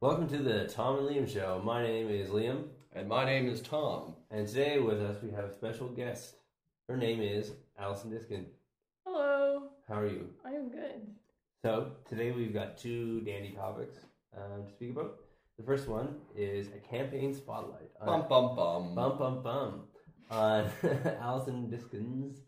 Welcome to the Tom and Liam Show. My name is Liam, And my name is Tom. and today with us we have a special guest. Her name is Allison Diskin. Hello. How are you? I am good. So today we've got two dandy topics um, to speak about. The first one is a campaign spotlight. Bum bum bum. bum bum bum on Allison Diskin's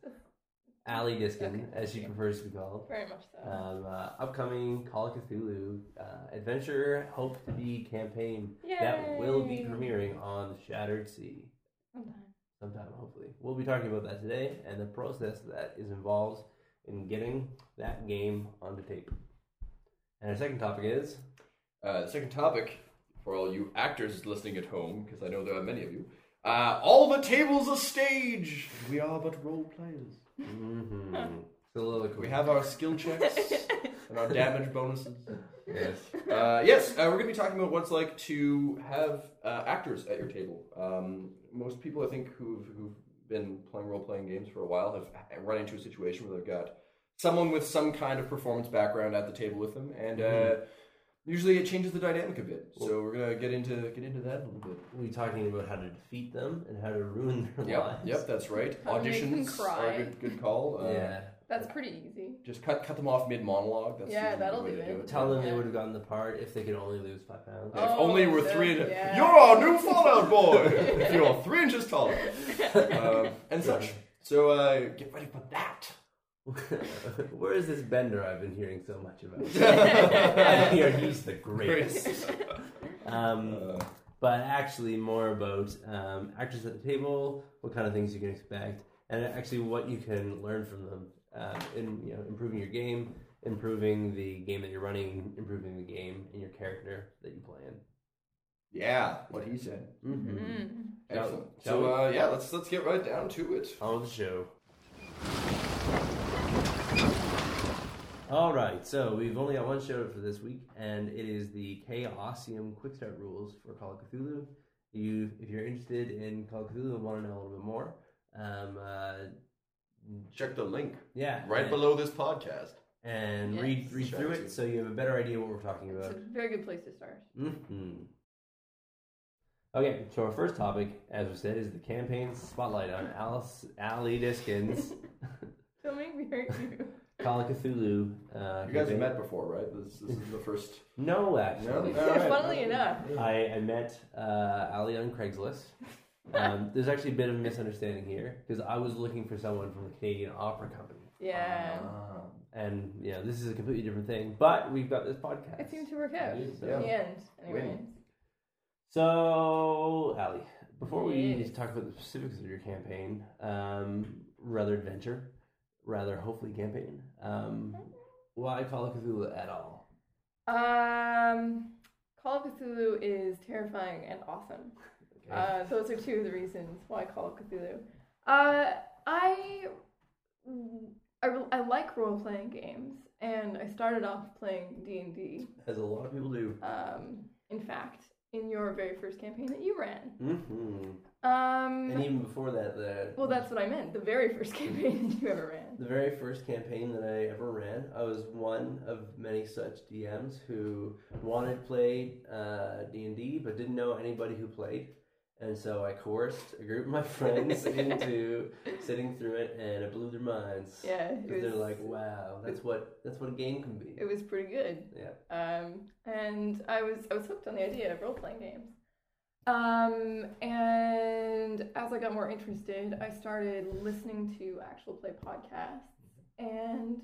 Allie Diskin, Okay, as she thank prefers to be called. Very much so. Um, uh, upcoming Call of Cthulhu uh, adventure, hope to be campaign that will be premiering on Shattered Sea Sometime. sometime, hopefully. We'll be talking about that today and the process that is involved in getting that game onto tape. And our second topic is Uh, the second topic for all you actors listening at home, because I know there are many of you. Uh, all the tables a stage. We are but role players. Mm-hmm, soliloquy. We have our skill checks and our damage bonuses. yes. Uh, yes, uh, we're going to be talking about what it's like to have uh, actors at your table. Um, most people, I think, who've, who've been playing role playing games for a while have run into a situation where they've got someone with some kind of performance background at the table with them, and uh, usually it changes the dynamic a bit. So we're gonna get into get into that a little bit. We'll be talking about how to defeat them and how to ruin their Yep, lives. yep, that's right. How to make them Auditions are a good, good call. Uh, yeah. That's pretty easy. Just cut cut them off mid monologue. That's Yeah, usually the that'll way do to do it. it. Tell them they would have gotten the part if they could only lose five pounds. Yeah, if Oh, only you were so- three inches. yeah. You're our new Fallout boy. if you're three inches taller, um, and such. So uh, get ready for that. Where is this Bender I've been hearing so much about? I hear he's the greatest. Um, Uh, but actually, more about um, actors at the table, what kind of things you can expect, and actually what you can learn from them uh, in you know improving your game, improving the game that you're running, improving the game and your character that you play in. yeah, what he said. Mm-hmm. Mm. Excellent. Shall we? So uh, yeah, let's let's get right down to it. On the show. All right, so we've only got one show for this week, and it is the Chaosium Quick Start rules for Call of Cthulhu. You, if you're interested in Call of Cthulhu and want to know a little bit more, um, uh, Check the link yeah, right and, below this podcast. and Yes. read read through it. it so you have a better idea what we're talking about. It's a very good place to start. hmm Okay, so our first topic, as we said, is the campaign spotlight on Alice Ali Diskin's Don't make me hurt you. Call of Cthulhu. Uh, You guys have met before, right? This, this is the first. No, actually. No? All right. Funnily enough. I, I met uh, Ali on Craigslist. Um, there's actually a bit of a misunderstanding here because I was looking for someone from the Canadian Opera Company, Yeah. Ah. and you know this is a completely different thing. But we've got this podcast. It seemed to work out. It is, In yeah. the end. Anyways. Win. So, Ali, before we Yes. talk about the specifics of your campaign, um, rather adventure, rather hopefully campaign, um, why Call of Cthulhu at all? Um, Call of Cthulhu is terrifying and awesome. Okay. Uh, those are two of the reasons why Call of Cthulhu. Uh, I, I, I like role playing games, and I started off playing D and D. As a lot of people do. Um, in fact, in your very first campaign that you ran. hmm Um, And even before that, the well, that's what I meant. The very first campaign that you ever ran. The very first campaign that I ever ran, I was one of many such DMs who wanted to play uh, D&D but didn't know anybody who played. And so I coerced a group of my friends into sitting through it and it blew their minds. Yeah, Because they're like, wow, that's what that's what a game can be. it was pretty good. Yeah. Um, and I was I was hooked on the idea of role playing games. Um, and as I got more interested, I started listening to actual play podcasts, and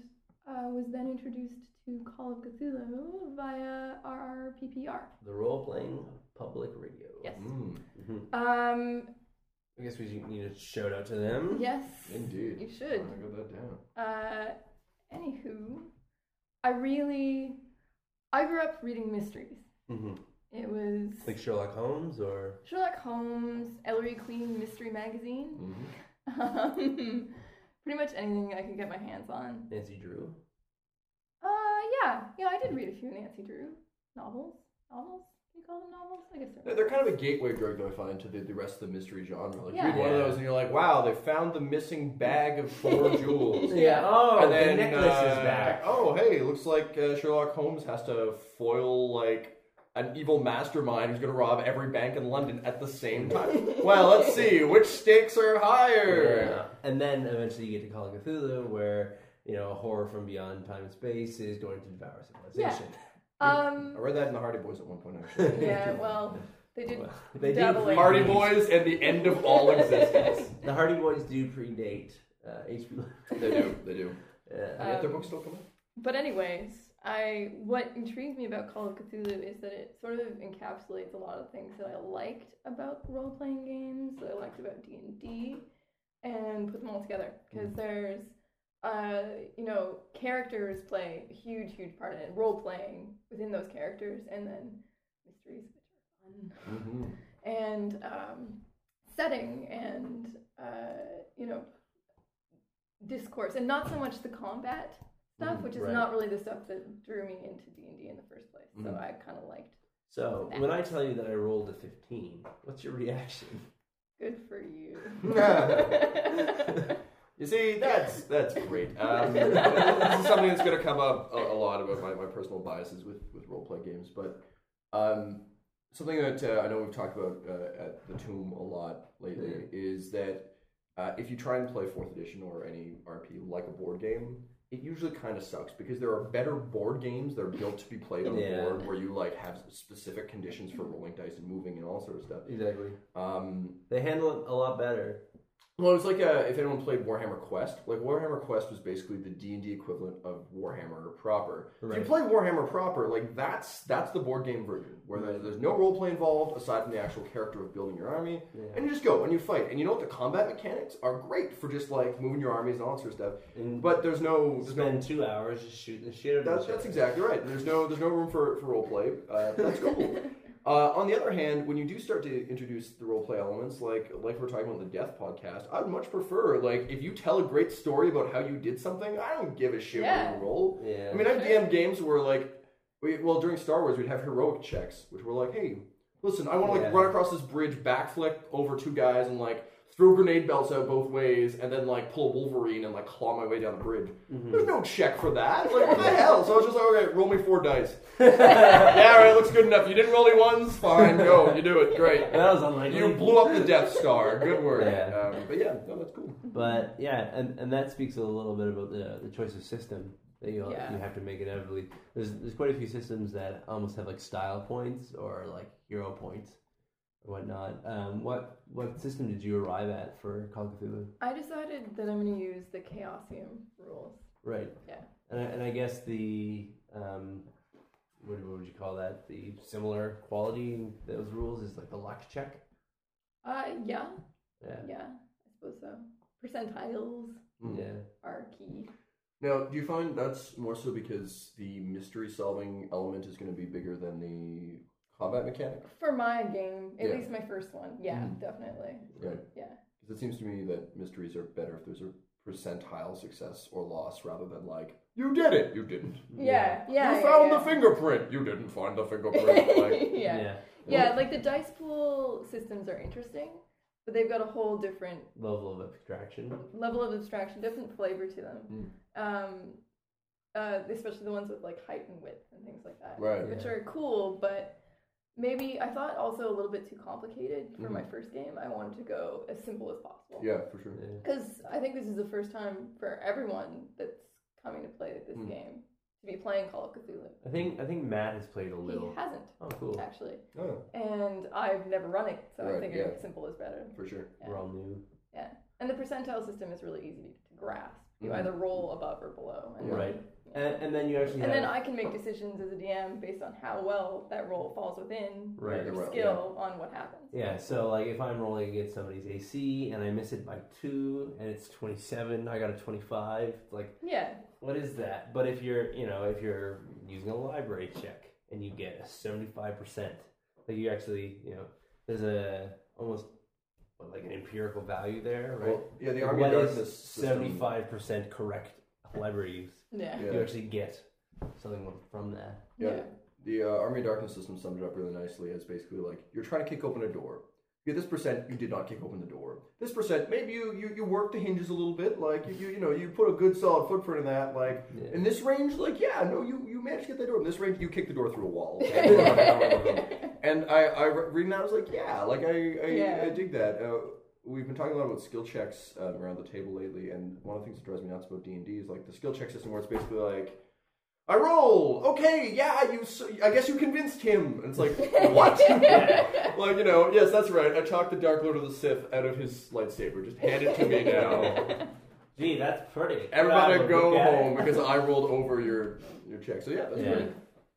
I was then introduced to Call of Cthulhu via RPPR. The role-playing public radio. Yes. Mm, Mhm. Um, I guess we need a shout out to them. yes. indeed. You should. I got that down. Uh, anywho, I really, I grew up reading mysteries. hmm It was Like Sherlock Holmes or Sherlock Holmes, Ellery Queen Mystery Magazine. Mhm. Um, pretty much anything I could get my hands on. Nancy Drew. Uh, yeah, yeah, I did read a few Nancy Drew novels. Novels? Do you call them novels? I guess They're they're. they're kind of a gateway drug, though, I find, to the, the rest of the mystery genre. Like, you read Yeah. one of those and you're like, wow, they found the missing bag of four jewels. Yeah. Oh, and then the necklace is uh, back. Oh, hey, looks like uh, Sherlock Holmes has to foil like an evil mastermind who's going to rob every bank in London at the same time. well, let's see which stakes are higher. Yeah. And then eventually you get to Call of Cthulhu, where you know a horror from beyond time and space is going to devour civilization. Um, I read that in the Hardy Boys at one point. Actually, yeah, well, they did. Well, they do Dabble in. Hardy Boys and the end of all existence. The Hardy Boys do predate uh, HP. they do. They do. Yeah. And yet their Um, books still come out. But anyways, I what intrigues me about Call of Cthulhu is that it sort of encapsulates a lot of things that I liked about role playing games, that I liked about D and D, and put them all together because there's, uh, you know, characters play a huge, huge part in it. Role playing within those characters, and then mysteries, which are fun Mm-hmm. and um, setting and uh, you know discourse and not so much the combat stuff Mhm, which is right. not really the stuff that drew me into d&d in the first place so Mhm. i kind of liked So when I tell you that I rolled a 15, what's your reaction? good for you You see, that's that's great. Um, this is something that's going to come up a, a lot about my, my personal biases with, with role play games, but um, something that uh, I know we've talked about uh, at the Tomb a lot lately is that uh, if you try and play fourth edition or any RP like a board game, it usually kind of sucks because there are better board games that are built to be played on Yeah. a board where you like have specific conditions for rolling dice and moving and all sort of stuff. Exactly. Um, They handle it a lot better. Well, it's like uh, if anyone played Warhammer Quest. Like Warhammer Quest was basically the D and D equivalent of Warhammer proper. If you play Warhammer proper, like that's that's the board game version where there- there's no role play involved aside from the actual character of building your army, Yeah. and you just go and you fight. And you know what? The combat mechanics are great for just like moving your armies and all that sort of stuff. And But there's no there's no spend two hours just shooting the shit out that's, each that's exactly right. There's no there's no room for, for role play. Uh, that's cool. Uh, on the other hand, when you do start to introduce the role play elements, like like we're talking about in the Death podcast, I'd much prefer like if you tell a great story about how you did something, I don't give a shit Yeah. what you roll. Yeah. I mean, I've Sure. DM'd games where like, we, well, during Star Wars, we'd have heroic checks, which were like, hey, listen, I want to like run across this bridge, backflip over two guys, and like throw grenade belts out both ways, and then like pull a Wolverine and like claw my way down the bridge. Mhm. There's no check for that. Like, what the hell? So I was just like, okay, roll me four dice. yeah, all right, looks good enough. You didn't roll any ones? Fine, go. You do it. Great. that was unlikely. You blew up the Death Star. Good work. Yeah. Um, but yeah, no, that's cool. But yeah, and, and that speaks a little bit about the the choice of system that you Yeah. you have to make inevitably. There's there's quite a few systems that almost have like style points or like hero points or whatnot. Um, what what system did you arrive at for Call of Cthulhu? i decided that i'm going to use the chaosium rules Right. Yeah. And I, and I guess the um, what, what would you call that? The similar quality in those rules is like the luck check. uh yeah Yeah. yeah i suppose so percentiles Mm. Yeah. are key Now, do you find that's more so because the mystery solving element is going to be bigger than the combat mechanic? for my game at Yeah. least my first one yeah Mhm. definitely Right. yeah Because it seems to me that mysteries are better if there's a percentile success or loss rather than like, you did it, you didn't. yeah yeah you yeah, found yeah. the fingerprint, you didn't find the fingerprint. like, yeah. Yeah. Yeah, like the dice pool systems are interesting, but they've got a whole different Level of abstraction. level of abstraction, different flavor to them. Mm. Um, uh, especially the ones with like height and width and things like that, Right. which Yeah. are cool. But maybe I thought also a little bit too complicated for Mhm. my first game. I wanted to go as simple as possible. yeah, for sure. Yeah. Because I think this is the first time for everyone that's coming to play this Mm. game to be playing Call of Cthulhu. I think I think Matt has played a little. He hasn't Oh, cool. actually, Oh, and I've never run it, so I Right, figured yeah. simple is better. for sure. Yeah. We're all new. Yeah, and the percentile system is really easy to grasp. You Mhm. either roll above or below, and Yeah. then, Right. Yeah. And, and then you actually And have then I can make decisions as a DM based on how well that roll falls within Right. your Right, skill on what happens. Yeah, so like if I'm rolling against somebody's AC and I miss it by two and it's 27, I got a 25. Like, Yeah, what is that? But if you're, you know, if you're using a library check and you get a 75%, like you actually, you know, there's a almost what, like an empirical value there, right? Well, yeah, the Army what of is Darkness 75% correct library use? Yeah, Yeah. You actually get something from that. Yeah. yeah. The uh, Army of Darkness system summed it up really nicely as basically like you're trying to kick open a door. You get this percent, you did not kick open the door. This percent, maybe you you, you work the hinges a little bit, like you, you you know you put a good solid footprint in that. Like Yeah. in this range, like yeah, no, you you you managed to get that door in this range. You kicked the door through a wall. and I, I reading that, I was like, yeah, like I, I, Yeah. I dig that. Uh, we've been talking a lot about skill checks uh, around the table lately, and one of the things that drives me nuts about D and D is like the skill check system, where it's basically like. I roll. Okay, yeah, you. I guess you convinced him. And it's like, what? like you know, yes, that's right. I talked the Dark Lord of the Sith out of his lightsaber. Just hand it to me now. Gee, that's pretty. Everybody go home it. because I rolled over your your check. So yeah, that's Yeah. great.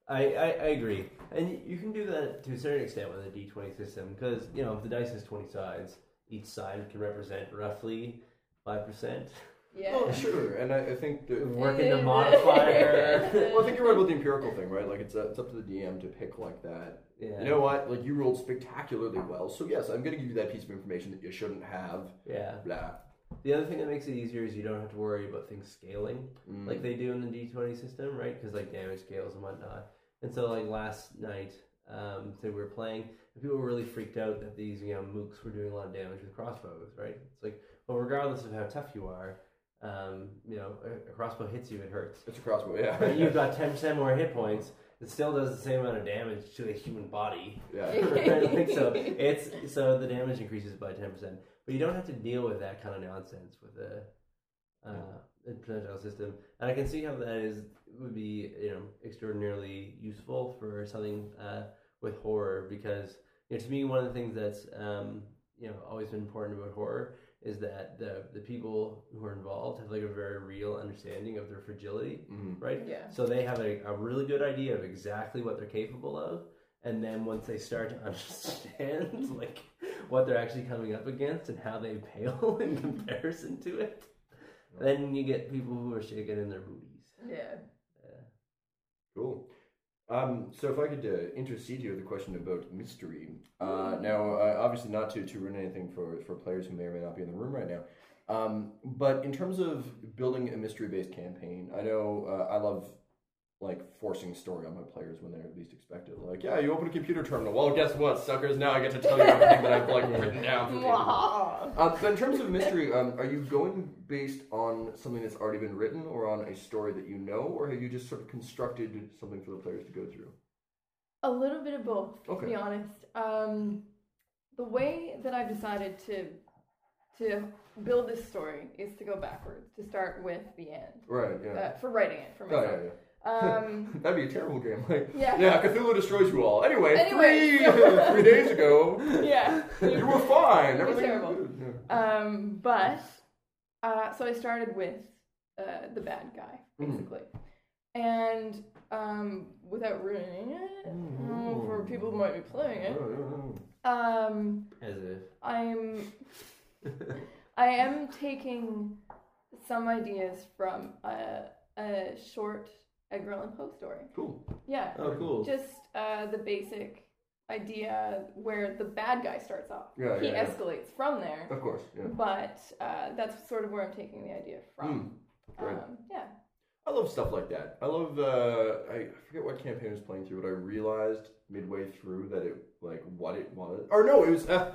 I, I, I agree. And you can do that to a certain extent with a d20 system because, you know, if the dice is 20 sides, each side can represent roughly 5%. yeah. Oh, sure. And I, I think that. Working the modifier. Well, I think you're right about the empirical thing, right? Like it's uh, it's up to the DM to pick like that. yeah. You know what? Like you rolled spectacularly well, so yes, I'm going to give you that piece of information that you shouldn't have. Yeah. Blah. The other thing that makes it easier is you don't have to worry about things scaling Mm. like they do in the d20 system, right? Because like damage scales and whatnot. And so like last night, um, so we were playing, and people were really freaked out that these you know mooks were doing a lot of damage with crossbows, right? It's like, well, regardless of how tough you are, um, you know, a, a crossbow hits you, it hurts. it's a crossbow, yeah. You've got ten percent more hit points. It still does the same amount of damage to a human body. yeah. Right? so it's so the damage increases by ten percent, but you don't have to deal with that kind of nonsense with a uh, a percentile system. And I can see how that is would be you know extraordinarily useful for something uh, with horror because you know to me one of the things that's um, you know always been important about horror is that the the people who are involved have like a very real understanding of their fragility, Mhm. right? Yeah. So they have a, a really good idea of exactly what they're capable of, and then once they start to understand like what they're actually coming up against and how they pale in comparison to it, then you get people who are shaking in their booties. Yeah. Cool. Um, so if I could uh, intercede here with a question about mystery. Uh, now, uh, obviously not to, to ruin anything for, for players who may or may not be in the room right now. Um, but in terms of building a mystery-based campaign, I know uh, I love like forcing story on my players when they're least expected. Like, yeah, you open a computer terminal. Well, guess what, suckers? Now I get to tell you everything that I've like written down. For the Uh, but in terms of mystery, um, are you going based on something that's already been written, or on a story that you know, or have you just sort of constructed something for the players to go through? A little bit of both, to Okay. be honest. Um, the way that I've decided to to build this story is to go backwards, to start with the end. Right. Yeah. Uh, for writing it for oh myself. yeah, yeah. Um, That'd be a terrible game. Like, yeah. yeah, Cthulhu destroys you all. Anyway, Anyway, three so- three days ago, Yeah. you were fine. It'd Everything terrible. was good. Yeah. Um, but uh, so I started with uh, the bad guy, Mhm. basically, and um, without ruining it uh, for people who might be playing it, um, As if. I'm I am taking some ideas from a, a short Edgar Allan Poe story. Cool. Yeah, Oh, cool. just uh, the basic idea where the bad guy starts off. Yeah, he yeah, yeah. escalates from there. Of course. Yeah. But uh, that's sort of where I'm taking the idea from. Mm, great. Um, yeah. I love stuff like that. I love. Uh, I forget what campaign I was playing through, but I realized midway through that it like what it was. Or no, it was. Uh,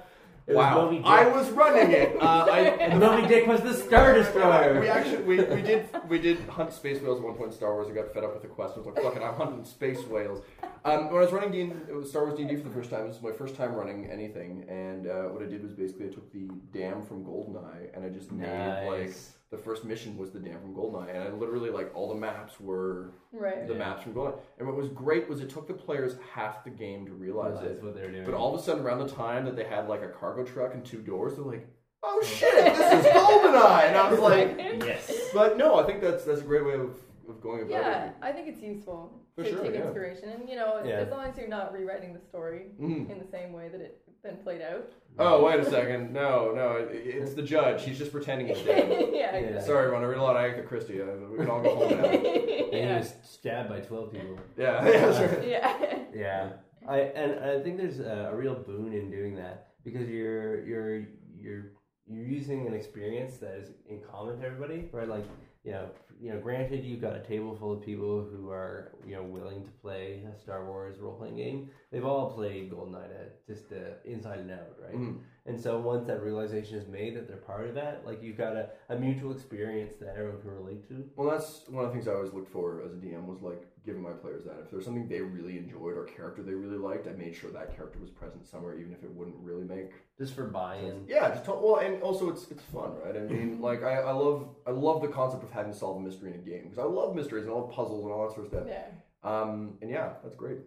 It was wow, Dick. I was running it. Uh, I, And Moby Dick was the Star Destroyer. we actually we, we did we did hunt space whales at one point in Star Wars. I got fed up with the quest. I was like, "Fuck it, I'm hunting space whales." Um, when I was running D- was Star Wars D and D for the first time, this was my first time running anything, and uh, what I did was basically I took the dam from Goldeneye and I just made like Nice. The first mission was the dam from Goldeneye, and I literally like all the maps were Right. the Yeah. maps from Goldeneye. And what was great was it took the players half the game to realize, Realize it. what they're doing. But all of a sudden, around the time that they had like a cargo truck and two doors, they're like, "Oh shit, this is Goldeneye!" And I was like, yes. "But no, I think that's that's a great way of, of going about Yeah, it." I think it's useful For to sure, take yeah. inspiration, and you know, Yeah. as long as you're not rewriting the story Mhm. in the same way that it then played out. Oh wait a second, no, no, it, it's the judge. He's just pretending he's dead. yeah. Yeah. Sorry, everyone. I read a lot of Agatha Christie. Uh, We can all go home now. And he yeah. was stabbed by 12 people. Yeah, yeah, that's yeah. Yeah, I and I think there's a, a real boon in doing that because you're you're you're you're using an experience that is in common to everybody, right? Like you know, you know, granted you've got a table full of people who are you know willing to play a Star Wars role playing game. They've all played GoldenEye to just uh, inside and out, right? Mhm. And so once that realization is made that they're part of that, like you've got a, a mutual experience that everyone can relate to. Well, that's one of the things I always looked for as a DM was like giving my players that. If there's something they really enjoyed or character they really liked, I made sure that character was present somewhere, even if it wouldn't really make Just for buy-in. yeah, just talk, well, and also it's it's fun, right? I mean, like I, I love I love the concept of having to solve a mystery in a game because I love mysteries and I love puzzles and all that sort of stuff. Yeah. Um, and yeah, that's great.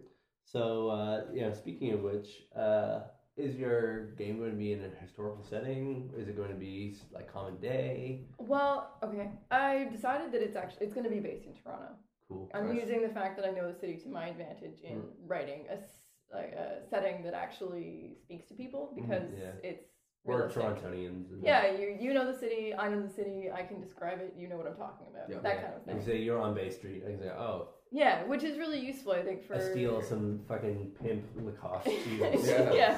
So, uh, yeah, speaking of which, uh, is your game going to be in a historical setting? Is it going to be like common day? Well, okay. I decided that it's actually it's going to be based in Toronto. Cool. I'm Nice. using the fact that I know the city to my advantage in Mm. writing a, s- like a setting that actually speaks to people because Mm-hmm. yeah. it's We're realistic. Torontonians. Yeah, you you know the city, I know the city, I can describe it, you know what I'm talking about. Yeah. that Yeah. kind of thing. You thing. say you're on Bay Street. I can say, oh, Yeah, which is really useful I think for I steal some fucking pimp Lacoste shoes. Yeah. yeah.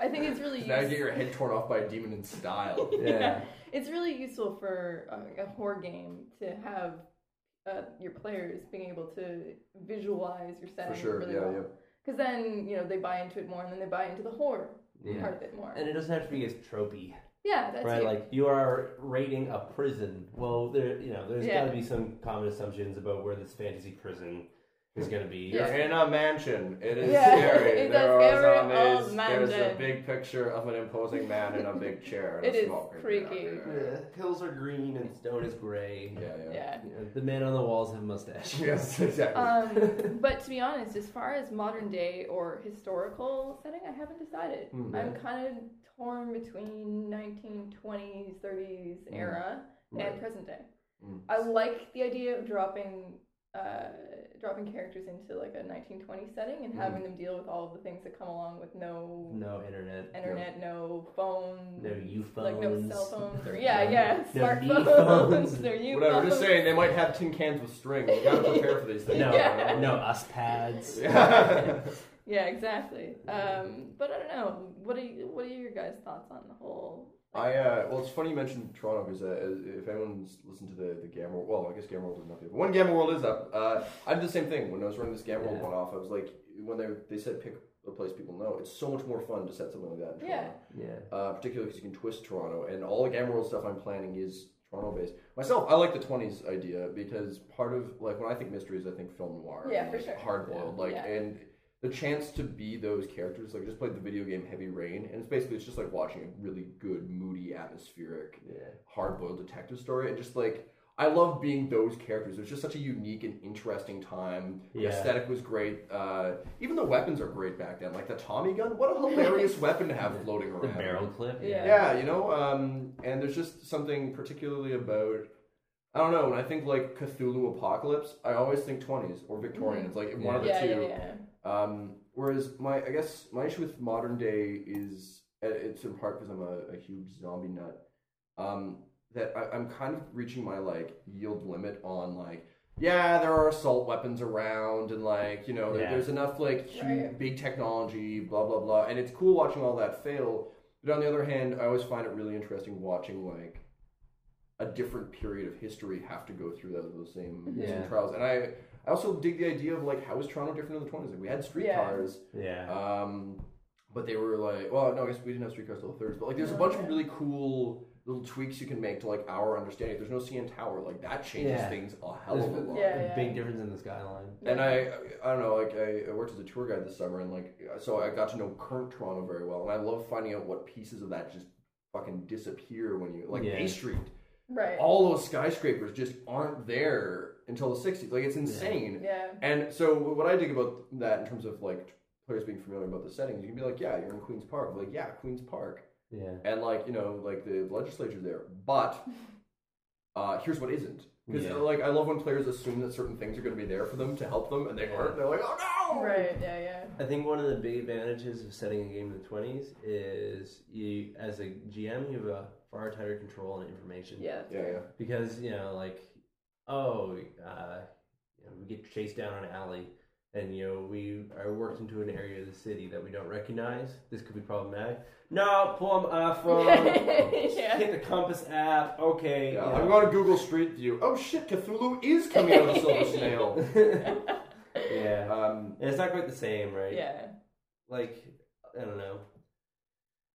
I think it's really Now you get your head torn off by a demon in style. yeah. It's really useful for uh, a horror game to have uh, your players being able to visualize your For setting sure. really yeah, well. yeah. Because then you know they buy into it more, and then they buy into the horror Yeah. part of it more. And it doesn't have to be as tropey, yeah, that's right? it. Like you are raiding a prison. Well, there, you know, there's Yeah. got to be some common assumptions about where this fantasy prison is going to be. You're Yeah. in a mansion. It is Yeah, scary. it's there are zombies. There's a big picture of an imposing man in a big chair. and It a is smoke. freaky. Yeah, Yeah, hills are green and stone is gray. yeah, yeah. yeah. You the men on the walls have mustaches. Yes, exactly. Um, but to be honest, as far as modern day or historical setting, I haven't decided. Hmm. I'm kind of torn between 1920s, 30s Hmm. era Right. and present day. Mm. I like the idea of dropping uh, dropping characters into like a 1920s setting and Mm. having them deal with all of the things that come along with no No internet. internet, no phone, No U like no cell phones, or yeah, yeah, No smartphones, phones. no U Whatever. phones. Just saying, they might have tin cans with string. You gotta prepare for these things. No, Yeah. no us pads. Yeah. Yeah, exactly. Um, but I don't know. What are you, what are your guys' thoughts on the whole? I uh, well, it's funny you mentioned Toronto because uh, if anyone's listened to the the Gamma, well, I guess Gamma World isn't up yet, but when Gamma World is up, uh, I did the same thing when I was running this Gamma World Yeah. one off. I was like, when they they said pick a place people know, it's so much more fun to set something like that in Yeah. Toronto. Yeah. Uh, particularly because you can twist Toronto, and all the Gamma World stuff I'm planning is Toronto based. Myself, I like the 20s idea because part of like when I think mysteries, I think film noir, Yeah, and, for like, sure. hard boiled, like Yeah. and the chance to be those characters. Like I just played the video game Heavy Rain, and it's basically it's just like watching a really good, moody, atmospheric, Yeah. hard boiled detective story, and just like. I love being those characters. It was just such a unique and interesting time. The aesthetic was great. Uh, even the weapons are great back then. Like the Tommy gun, what a hilarious weapon to have floating around. The around. barrel clip. Yeah. Yeah, you know, um, and there's just something particularly about. I don't know. When I think like Cthulhu Apocalypse, I always think 20s or Victorian. It's like one of the Mm-hmm. Yeah, two. Yeah, yeah. Um, whereas my, I guess my issue with modern day is uh, it's in part because I'm a, a huge zombie nut. Um, that I, I'm kind of reaching my like yield limit on like. Yeah, there are assault weapons around, and like you know, there, there's enough like huge, Right. big technology, blah blah blah, and it's cool watching all that fail. But on the other hand, I always find it really interesting watching like a different period of history have to go through those, those same, Mhm. same trials. And I, I also dig the idea of like how is Toronto different in the twenties? Like we had streetcars, Yeah. um, but they were like, well, no, I guess we didn't have streetcars till the thirties. But like, there's a bunch of really cool little tweaks you can make to like our understanding. There's no CN Tower, like that changes Yeah. things a hell There's of a a lot. Yeah, yeah. big difference in the skyline. And I, I don't know, like I, I worked as a tour guide this summer, and like so I got to know current Toronto very well, and I love finding out what pieces of that just fucking disappear when you like Yeah. Bay Street. Right. All those skyscrapers just aren't there until the '60s. Like it's insane. yeah. And so what I dig about that in terms of like players being familiar about the settings, you can be like, yeah, you're in Queens Park. Like, yeah, Queens Park, Yeah. and like you know, like the legislature there, but uh, here's what isn't. Because Yeah. like I love when players assume that certain things are going to be there for them to help them, and they aren't. They're like, oh no! Right. Yeah. Yeah. I think one of the big advantages of setting a game in the twenties is you, as a GM, you have a far tighter control on information. Yeah. Yeah, yeah. Because you know, like, oh, uh, you know, we get chased down an alley, and you know, we are worked into an area of the city that we don't recognize. This could be problematic. No, pull them uh, from. Yeah. Hit the compass app. Okay. Yeah, I'm know. going to Google Street View. Oh shit, Cthulhu is coming out of the Silver Snail. yeah. Um, And it's not quite the same, right? Yeah. Like, I don't know.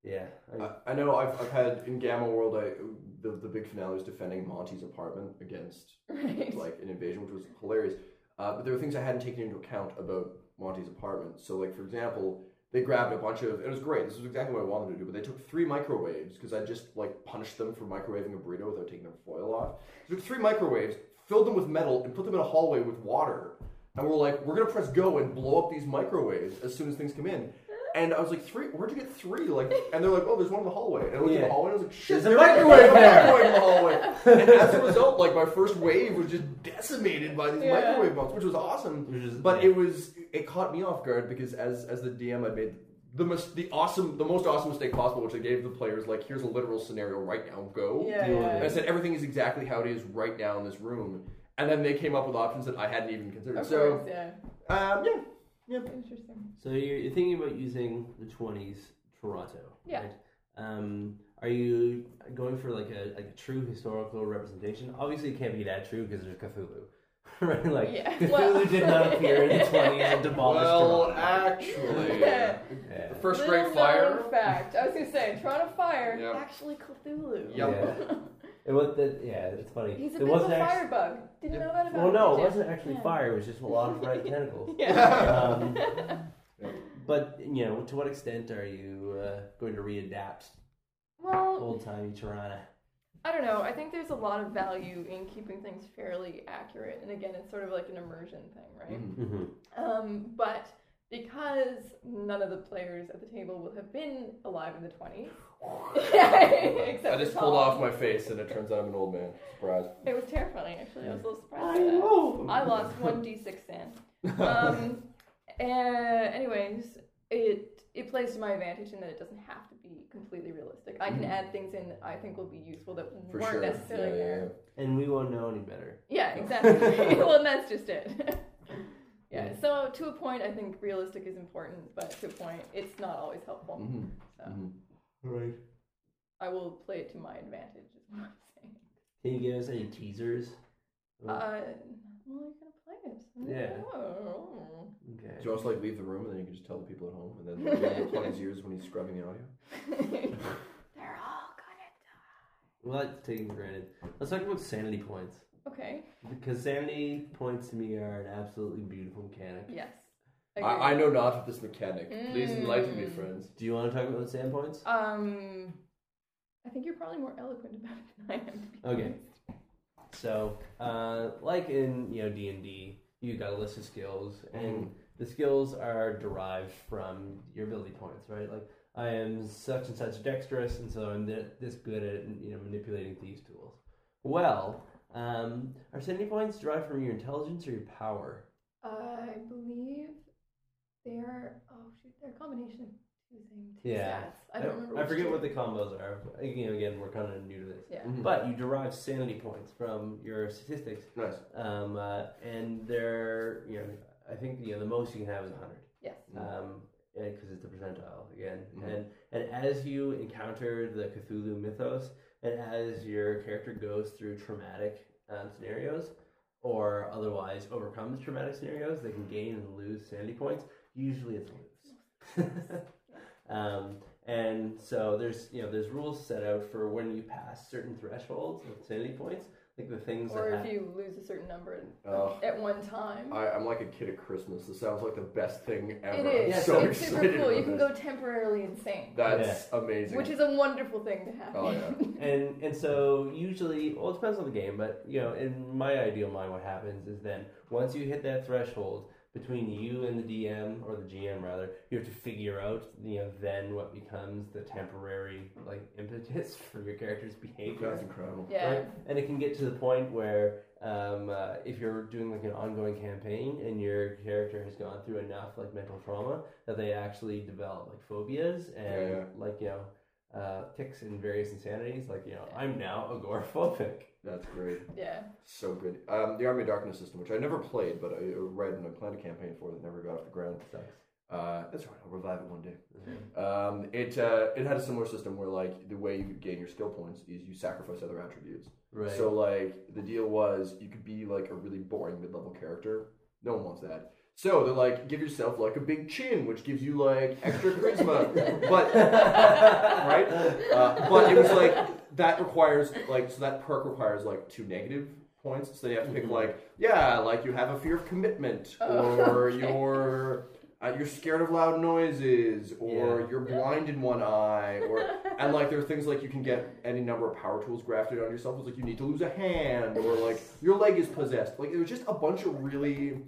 Yeah. I, I, I know I've, I've had in Gamma World, I the, the big finale was defending Monty's apartment against Right. like an invasion, which was hilarious. Uh, but there were things I hadn't taken into account about Monty's apartment. So, like for example, they grabbed a bunch of. It was great. This was exactly what I wanted to do. But they took three microwaves because I just like punished them for microwaving a burrito without taking their foil off. They took three microwaves, filled them with metal, and put them in a hallway with water. And we're like, we're gonna press go and blow up these microwaves as soon as things come in. And I was like, three? Where'd you get three? Like, and they're like, oh, there's one in the hallway. And I looked in Yeah. the hallway, and I was like, shit, There's a there is microwave there. microwave in the hallway. and as a result, like my first wave was just decimated by these Yeah. microwave bombs, which was awesome. Which is- But yeah. it was it caught me off guard because as as the DM, I made the mis- the awesome the most awesome mistake possible, which I gave the players like, here's a literal scenario right now, go. Yeah, Deal with yeah. And I said everything is exactly how it is right now in this room, and then they came up with options that I hadn't even considered. Of so course, yeah. um, yeah, Interesting. So you're, you're thinking about using the 20s Toronto, Yeah. right? Um, are you going for like a, like a true historical representation? Obviously, it can't be that true because there's Cthulhu, right? Like Yeah, Cthulhu well- did not appear in the 20s and demolished well, Toronto. actually, Yeah. Yeah. the first Little great fire. known fact. I was gonna say Toronto Fire. Yep. Actually, Cthulhu. Yep. Yeah. It was the, yeah, it's funny. He's a it bit of a wasn't actually, firebug. Didn't Yep. know that about well, him, no, it wasn't actually Yeah. fire. It was just a lot of red tentacles. Yeah. Um, but you know, to what extent are you uh, going to readapt well, old timey Toronto? I don't know. I think there's a lot of value in keeping things fairly accurate, and again, it's sort of like an immersion thing, right? Mhm. Mm-hmm. Um, but because none of the players at the table will have been alive in the 20s, except I just pulled off my face, and it turns out I'm an old man. Surprise. It was terrifying, actually. I was a little surprised. I know. I lost one d6 SAN. Um, uh, anyways, it it plays to my advantage in that it doesn't have to be completely realistic. I can Mhm. add things in that I think will be useful that For weren't sure. necessarily Yeah, yeah, there. And we won't know any better. Yeah, exactly. well, and that's just it. yeah. Yeah. So to a point, I think realistic is important, but to a point, it's not always helpful. yeah. Mhm. So Mhm. Right. I will play it to my advantage. Is what I'm saying. Can you give us any teasers? Uh, well, you're gonna play it. Yeah. Oh. Okay. Do you also like leave the room and then you can just tell the people at home, and then like, in Tony's ears when he's scrubbing the audio? They're all gonna Well, that's taken for granted. Let's talk about sanity points. die. Okay. Because sanity points to me are an absolutely beautiful mechanic. Yes. I, I know not of this mechanic. Please enlighten me, Mm. friends. Do you want to talk about SAN points? Um, I think you're probably more eloquent about it than I am. To be Okay. honest. So, uh, like in you know D and D, you got a list of skills, and Mhm. the skills are derived from your ability points, right? Like I am such and such dexterous, and so I'm th- this good at you know manipulating these tools. Well, um, are sanity points derived from your intelligence or your power? I believe they are. Oh shoot, they're a combination of two things. Two Yeah. stats. I don't remember. I forget two. what the combos are. You know, again, we're kind of new to this. Yeah. Mhm. But you derive sanity points from your statistics, Nice. um, uh, and they're you know I think you know the most you can have is hundred. Yes. um, because it's the percentile again. Mhm. And and as you encounter the Cthulhu mythos, and as your character goes through traumatic um, scenarios, or otherwise overcomes traumatic scenarios, they can gain and lose sanity points. Usually, it's lose. um, and so there's you know there's rules set out for when you pass certain thresholds of sanity points, like the things Or that if you lose a certain number Oh. at one time. I, I'm like a kid at Christmas. This sounds like the best thing ever. it I'm. Yeah, so it's super cool. You can go temporarily insane, That's amazing. which is a wonderful thing to happen. Oh, yeah. and and so usually well it depends on the game but you know in my ideal mind what happens is then once you hit that threshold between you and the dm or the gm rather you have to figure out you know then what becomes the temporary like impetus for your character's behavior That's incredible. yeah. right? And it can get to the point where um, uh, if you're doing like an ongoing campaign and your character has gone through enough like mental trauma that they actually develop like phobias and Yeah, yeah. like you know uh, tics and various insanities. Like you know, I'm now agoraphobic. That's great. Yeah. So good. Um, the Army of Darkness system, which I never played, but I read and I planned a campaign for that never got off the ground. Sucks. Uh, that's right. I'll revive it one day. Um, it uh, it had a similar system where like the way you gain your skill points is you sacrifice other attributes. Right. So like the deal was you could be like a really boring mid level character. No one wants that. So they're like, give yourself like a big chin, which gives you like extra charisma. but right, uh, but it was like that requires like so that perk requires like two negative points. So you have to pick Mhm. like, yeah, like you have a fear of commitment, Oh, or okay. you're uh, you're scared of loud noises, or Yeah. you're blind in one eye, or and like there are things like you can get any number of power tools grafted on yourself. It's like you need to lose a hand, or like your leg is possessed. Like it was just a bunch of really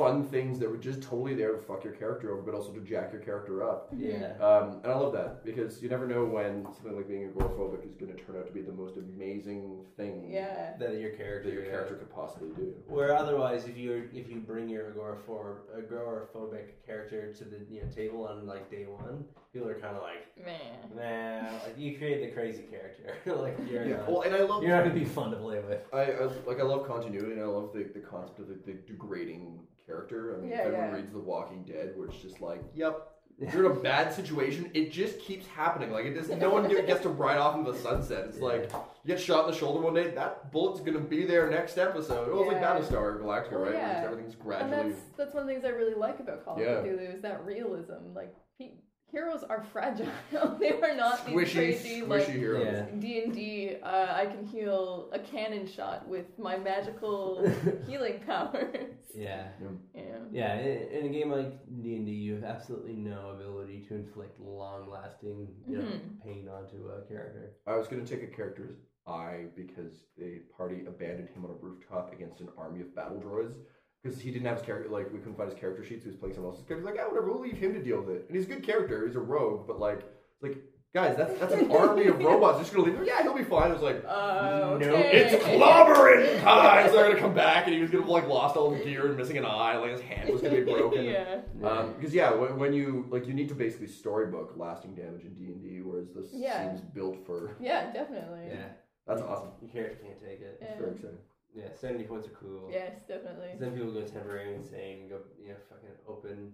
fun things that were just totally there to fuck your character over, but also to jack your character up. Yeah. Um, and I love that because you never know when something like being agoraphobic is going to turn out to be the most amazing thing yeah. That your character. that your yeah. character could possibly do. Where otherwise, if you if you bring your agoraphobic, agoraphobic character to the you know table on like day one, people are kind of like, Man. nah, like you create the crazy character, like you're Yeah, not, well, and I love you're not gonna be fun to play with. I, I like I love continuity and I love the, the concept of the, the degrading character. I mean, Yeah, if everyone yeah. reads The Walking Dead, where it's just like, yep, you're in a bad situation. It just keeps happening. Like it just no one gets to ride off into the sunset. It's like you get shot in the shoulder one day, that bullet's gonna be there next episode. Oh, it was like Battlestar Galactica, right? yeah. Just everything's And gradually. that's that's one of the things I really like about Call Yeah. of Cthulhu is that realism. Like pe- heroes are fragile. they are not these Squishy, crazy squishy like heroes. D and D. uh, I can heal a cannon shot with my magical healing powers. Yeah, Yeah. yeah. In, in a game like D and D, you have absolutely no ability to inflict long-lasting you know, Mhm. pain onto a character. I was gonna take a character's eye because the party abandoned him on a rooftop against an army of battle droids. Because he didn't have his character, like we couldn't find his character sheets. He was playing someone else's character. Like, ah, whatever, we'll leave him to deal with it. And he's a good character. He's a rogue, but like, like guys, that's that's an army of robots. Just gonna leave him. Yeah, he'll be fine. It was like, Uh, No, okay. it's clobbering time. So they're gonna come back, and he was gonna like lost all the gear and missing an eye. Like his hand was gonna be broken. yeah. Um, because yeah, when, when you like, you need to basically storybook lasting damage in D and D, whereas this Yeah. seems built for. Yeah, definitely. Yeah, That's awesome. your character can't take it. Yeah. It's very exciting. Yeah, sanity points are cool. Yes, definitely. Then people go temporary insane, go you know fucking open.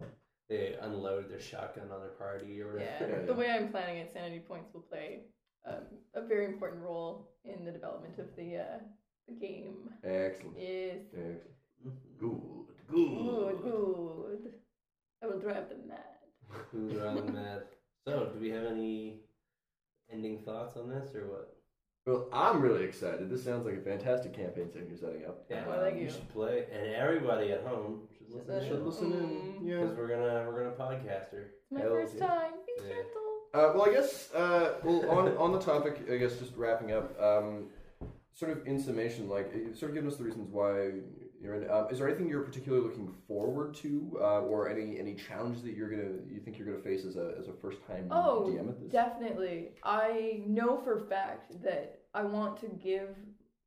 They unload their shotgun on their party or whatever. Yeah, The way I'm planning it, sanity points will play um, a very important role in the development of the uh, the game. Excellent. Yes. Excellent. Mhm. Good. Good, good. I will drive them mad. Who's around mad? So, do we have any ending thoughts on this or what? Well, I'm really excited. This sounds like a fantastic campaign setting you're setting up. Yeah, Well, thank you you. should play, and everybody at home should listen. Should in. Listen in. Mm. Yeah. because we're gonna we're gonna podcast her. My Hell first yeah. time. Be Yeah. gentle. Uh, well, I guess. Uh, well, on on the topic, I guess just wrapping up. Um, sort of in summation, like you've sort of given us the reasons why you're in. Um, is there anything you're particularly looking forward to, uh, or any any challenges that you're gonna you think you're gonna face as a as a first time Oh, DM at this? Definitely. I know for a fact that I want to give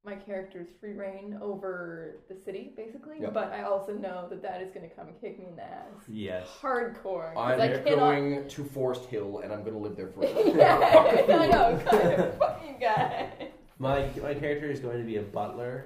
my characters free reign over the city, basically. Yep. But I also know that that is going to come and kick me in the ass. Yes. Hardcore. I'm I cannot. going to Forest Hill, and I'm gonna live there forever. yeah, I know. Kind of. Fuck you guys. My my character is going to be a butler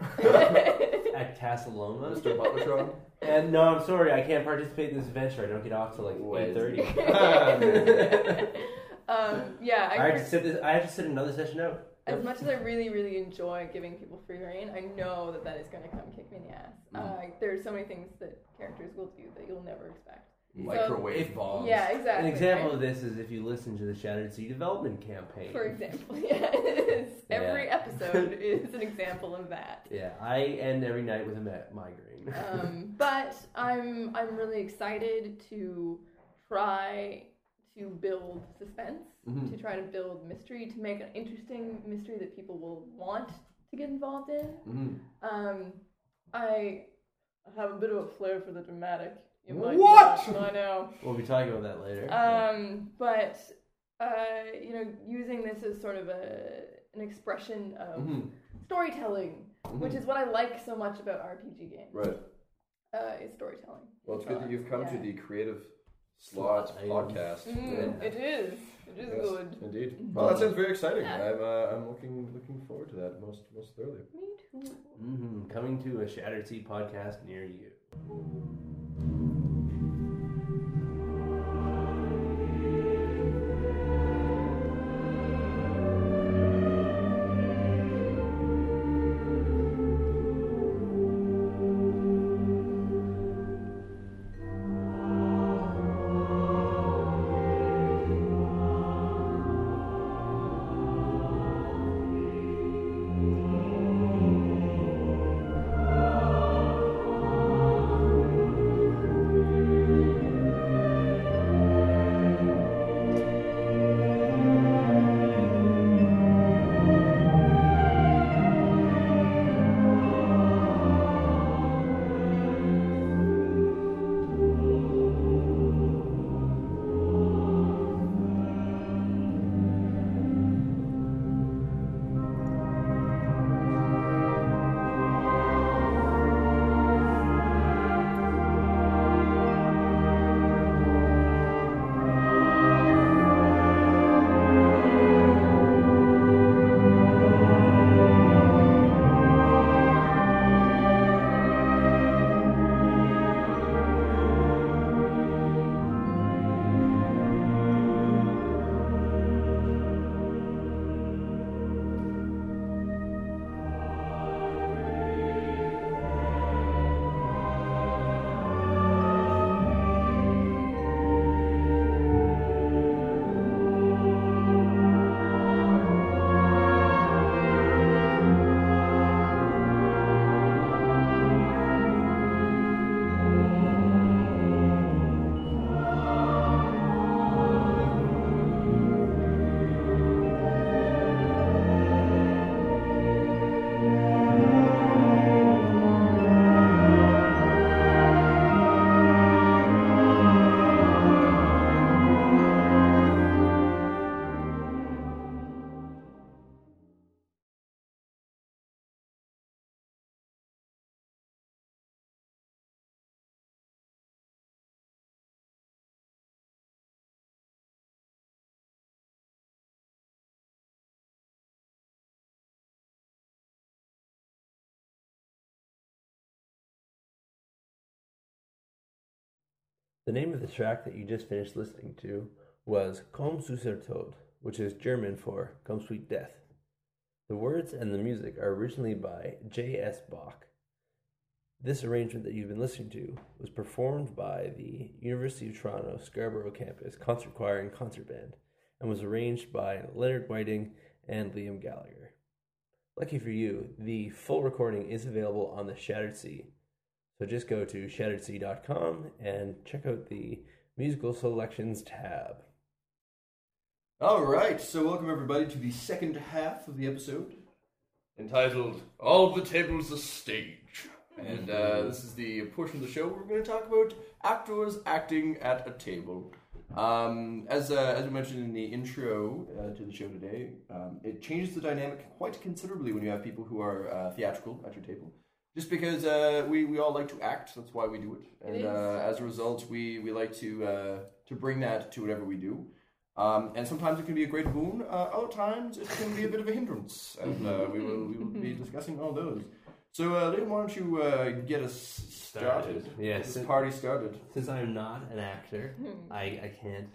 at Casa Loma. Mr. Butlertron. And no, I'm sorry, I can't participate in this adventure. I don't get off till like Wait. eight thirty. um, yeah, I, I have to sit this. I have to sit another session out. as much as I really, really enjoy giving people free reign, I know that that is going to come kick me in the ass. Mm. Uh, there's so many things that characters will do that you'll never expect. Microwave if- bombs. Yeah, exactly. An example right? of this is if you listen to the Shattered Sea development campaign. For example, yeah, it is. Yeah. Every episode is an example of that. Yeah, I end every night with a migraine. Um, but I'm I'm really excited to try to build suspense, Mhm. to try to build mystery, to make an interesting mystery that people will want to get involved in. Mhm. Um, I have a bit of a flair for the dramatic. You might What? know. I know. we'll be talking about that later. Um, but uh, you know, using this as sort of a an expression of Mhm. storytelling, which Mhm. is what I like so much about RPG games. Right. Uh, is storytelling. Well, it's good that you've come to the Creative Slot Slot. podcast. Mm, Yeah. It is. It is Yes, good. Indeed. Mhm. Well, that sounds very exciting. Yeah. I'm uh, I'm looking looking forward to that most most thoroughly. Me too. hmm Coming to a Shattered Sea podcast near you. The name of the track that you just finished listening to was Komm süßer Tod, which is German for Come Sweet Death. The words and the music are originally by J.S. Bach. This arrangement that you've been listening to was performed by the University of Toronto Scarborough campus concert choir and concert band and was arranged by Leonard Whiting and Liam Gallagher. Lucky for you, the full recording is available on the Shattered Sea. So just go to shatteredsea.com and check out the musical selections tab. All right, so welcome everybody to the second half of the episode, entitled "All the Tables a Stage," and uh, this is the portion of the show where we're going to talk about actors acting at a table. Um, as uh, as we mentioned in the intro uh, to the show today, um, it changes the dynamic quite considerably when you have people who are uh, theatrical at your table. Just because uh, we, we all like to act, that's why we do it, and is. uh, as a result, we, we like to uh, to bring that to whatever we do. Um, and sometimes it can be a great boon. Uh, other times it can be a bit of a hindrance, and uh, we will we will be discussing all those. So, uh, Liam, why don't you uh, get us started? Yeah, Get this party started. since I'm not an actor, I, I can't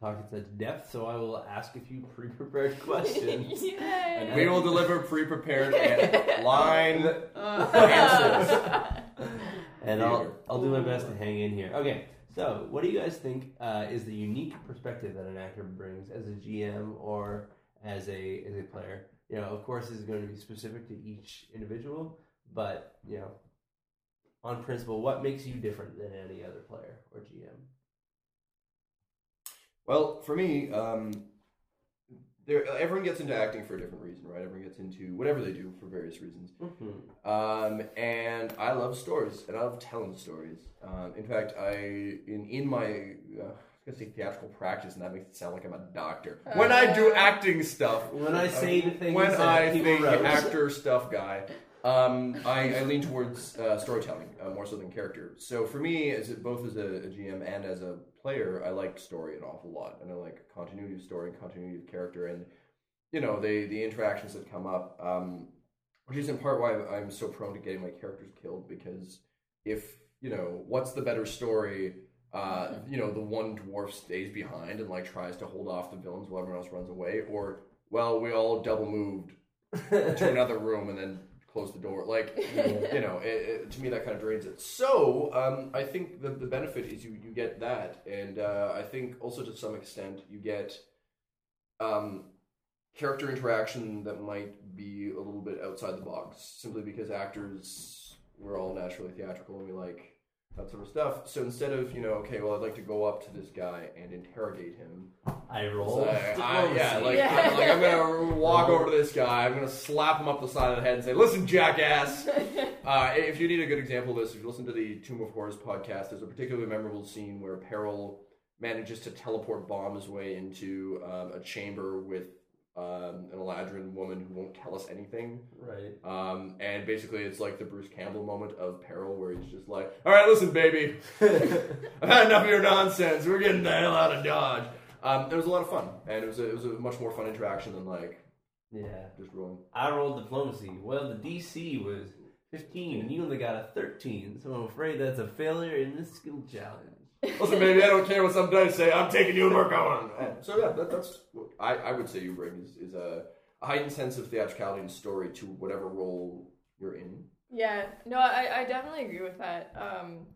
talk in such depth, so I will ask a few pre prepared questions. Yay! And we will deliver pre-prepared an- line. Uh, answers. and I'll, I'll do my best to hang in here. Okay, so what do you guys think uh, is the unique perspective that an actor brings as a GM or as a as a player? You know, of course, this is going to be specific to each individual, but you know, on principle, what makes you different than any other player or GM? Well, for me, um, there everyone gets into acting for a different reason, right? Everyone gets into whatever they do for various reasons. Mm-hmm. Um, and I love stories, and I love telling stories. Um, in fact, I in in my uh, I was gonna say theatrical practice, and that makes it sound like I'm a doctor. When I do Uh. acting stuff, When I say the things when I think wrote. actor stuff guy, um, I, I lean towards uh, storytelling uh, more so than character. So for me, as both as a, a GM and as a player, I like story an awful lot, and I like continuity of story and continuity of character, and you know the the interactions that come up, um, which is in part why I'm so prone to getting my characters killed because if you know what's the better story. Uh, you know, the one dwarf stays behind and like tries to hold off the villains while everyone else runs away, or well, we all double moved to another room and then close the door. Like, you know, it, it, to me that kind of drains it. So, um, I think the, the benefit is you, you get that, and uh, I think also to some extent you get um, character interaction that might be a little bit outside the box, simply because actors we're all naturally theatrical and we like that sort of stuff. So instead of you know, okay, well, I'd like to go up to this guy and interrogate him. I So roll. I, I- yeah, like, Yeah. like I'm gonna walk over to this guy. I'm gonna slap him up the side of the head and say, "Listen, jackass." Uh, if you need a good example of this, if you listen to the Tomb of Horrors podcast, there's a particularly memorable scene where Peril manages to teleport bomb his way into um, a chamber with um, an Eladrin woman who won't tell us anything. right. Um, and basically, it's like the Bruce Campbell moment of Peril, where he's just like, "All right, listen, baby, I've had enough of your nonsense. We're getting the hell out of Dodge." Um, it was a lot of fun, and it was a, it was a much more fun interaction than like yeah. just rolling. I rolled diplomacy. Well, the DC was 15, and you only got a 13, so I'm afraid that's a failure in this skill challenge. Listen, baby, I don't care what some guys say. I'm taking you and we're going. So yeah, that, that's what I, I would say you bring is, is a, a heightened sense of theatricality and story to whatever role you're in. Yeah, no, I, I definitely agree with that. Um,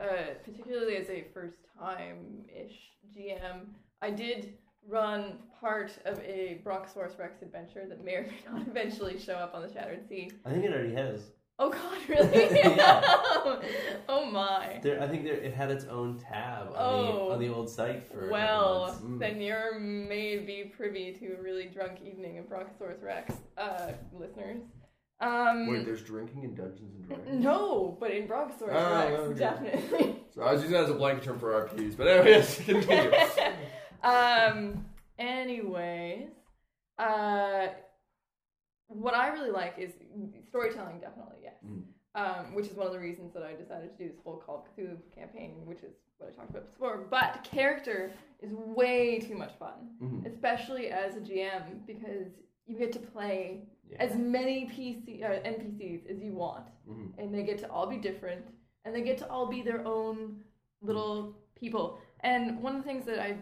uh, particularly as a first time ish GM, I did run part of a Bronchosaurus Rex adventure that may or may not eventually show up on the Shattered Sea. I think it already has. Oh God, really? Yeah. oh my. There, I think there, it had its own tab on, Oh. the, on the old site for. Well. Mm. then you're maybe privy to a really drunk evening of Bronchosaurus Rex, uh, listeners. Um, Wait, there's drinking in Dungeons and Dragons. no, but in Bronchosaurus Oh, Rex, okay. definitely. So I was using that as a blanket term for RPs, but anyway, yes, continue. um. Anyways, uh, what I really like is storytelling. Definitely, yes. Mm. Um, which is one of the reasons that I decided to do this whole Call of Cthulhu campaign, which is what I talked about before. But character is way too much fun, Mhm. especially as a GM, because you get to play Yeah. as many PC uh, NPCs as you want, Mhm. and they get to all be different, and they get to all be their own little people. And one of the things that I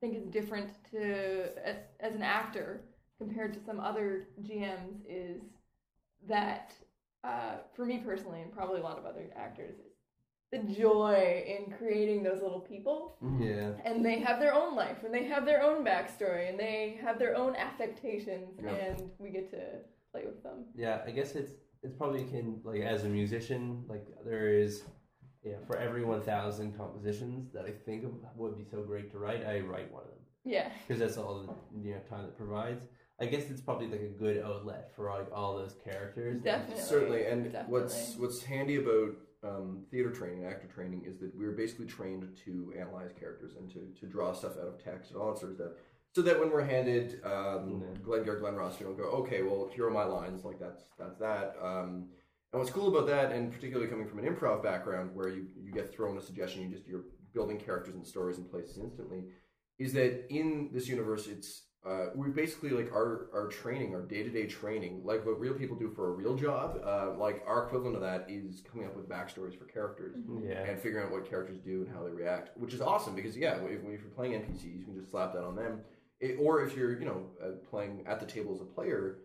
think is different to as, as an actor compared to some other GMs is that uh, for me personally, and probably a lot of other actors, is the joy in creating those little people Yeah. and they have their own life and they have their own backstory and they have their own affectations Yeah. and we get to play with them Yeah, I guess it's it's probably akin like as a musician, like there is yeah, for every one thousand compositions that I think would be so great to write, I write one of them yeah because that's all the you know time it provides. I guess it's probably like a good outlet for like all those characters. Definitely. Certainly, and Definitely. what's what's handy about um, theater training, actor training, is that we are basically trained to analyze characters and to, to draw stuff out of text and all that sort of stuff. So that when we're handed um, Yeah. Glenn Gare, Glen Ross, you know, go, okay, well, here are my lines, like that's that's that. Um, and what's cool about that, and particularly coming from an improv background where you, you get thrown a suggestion, you just you're building characters and stories and places instantly, is that in this universe, it's uh, we basically like our our training, our day to day training, like what real people do for a real job. Uh, like our equivalent of that is coming up with backstories for characters Yeah. and figuring out what characters do and how they react, which is awesome because yeah, if, if you're playing NPCs, you can just slap that on them. It, or if you're you know uh, playing at the table as a player,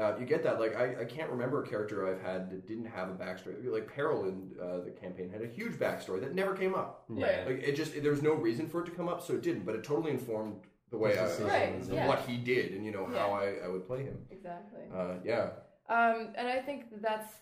uh, you get that. Like I, I can't remember a character I've had that didn't have a backstory. Like Peril in uh, the campaign had a huge backstory that never came up. Yeah. Like it just there was no reason for it to come up, so it didn't. But it totally informed the way I, Right, decisions yeah. what he did and you know how Yeah. I, I would play him. exactly Uh, yeah. um, and i think that's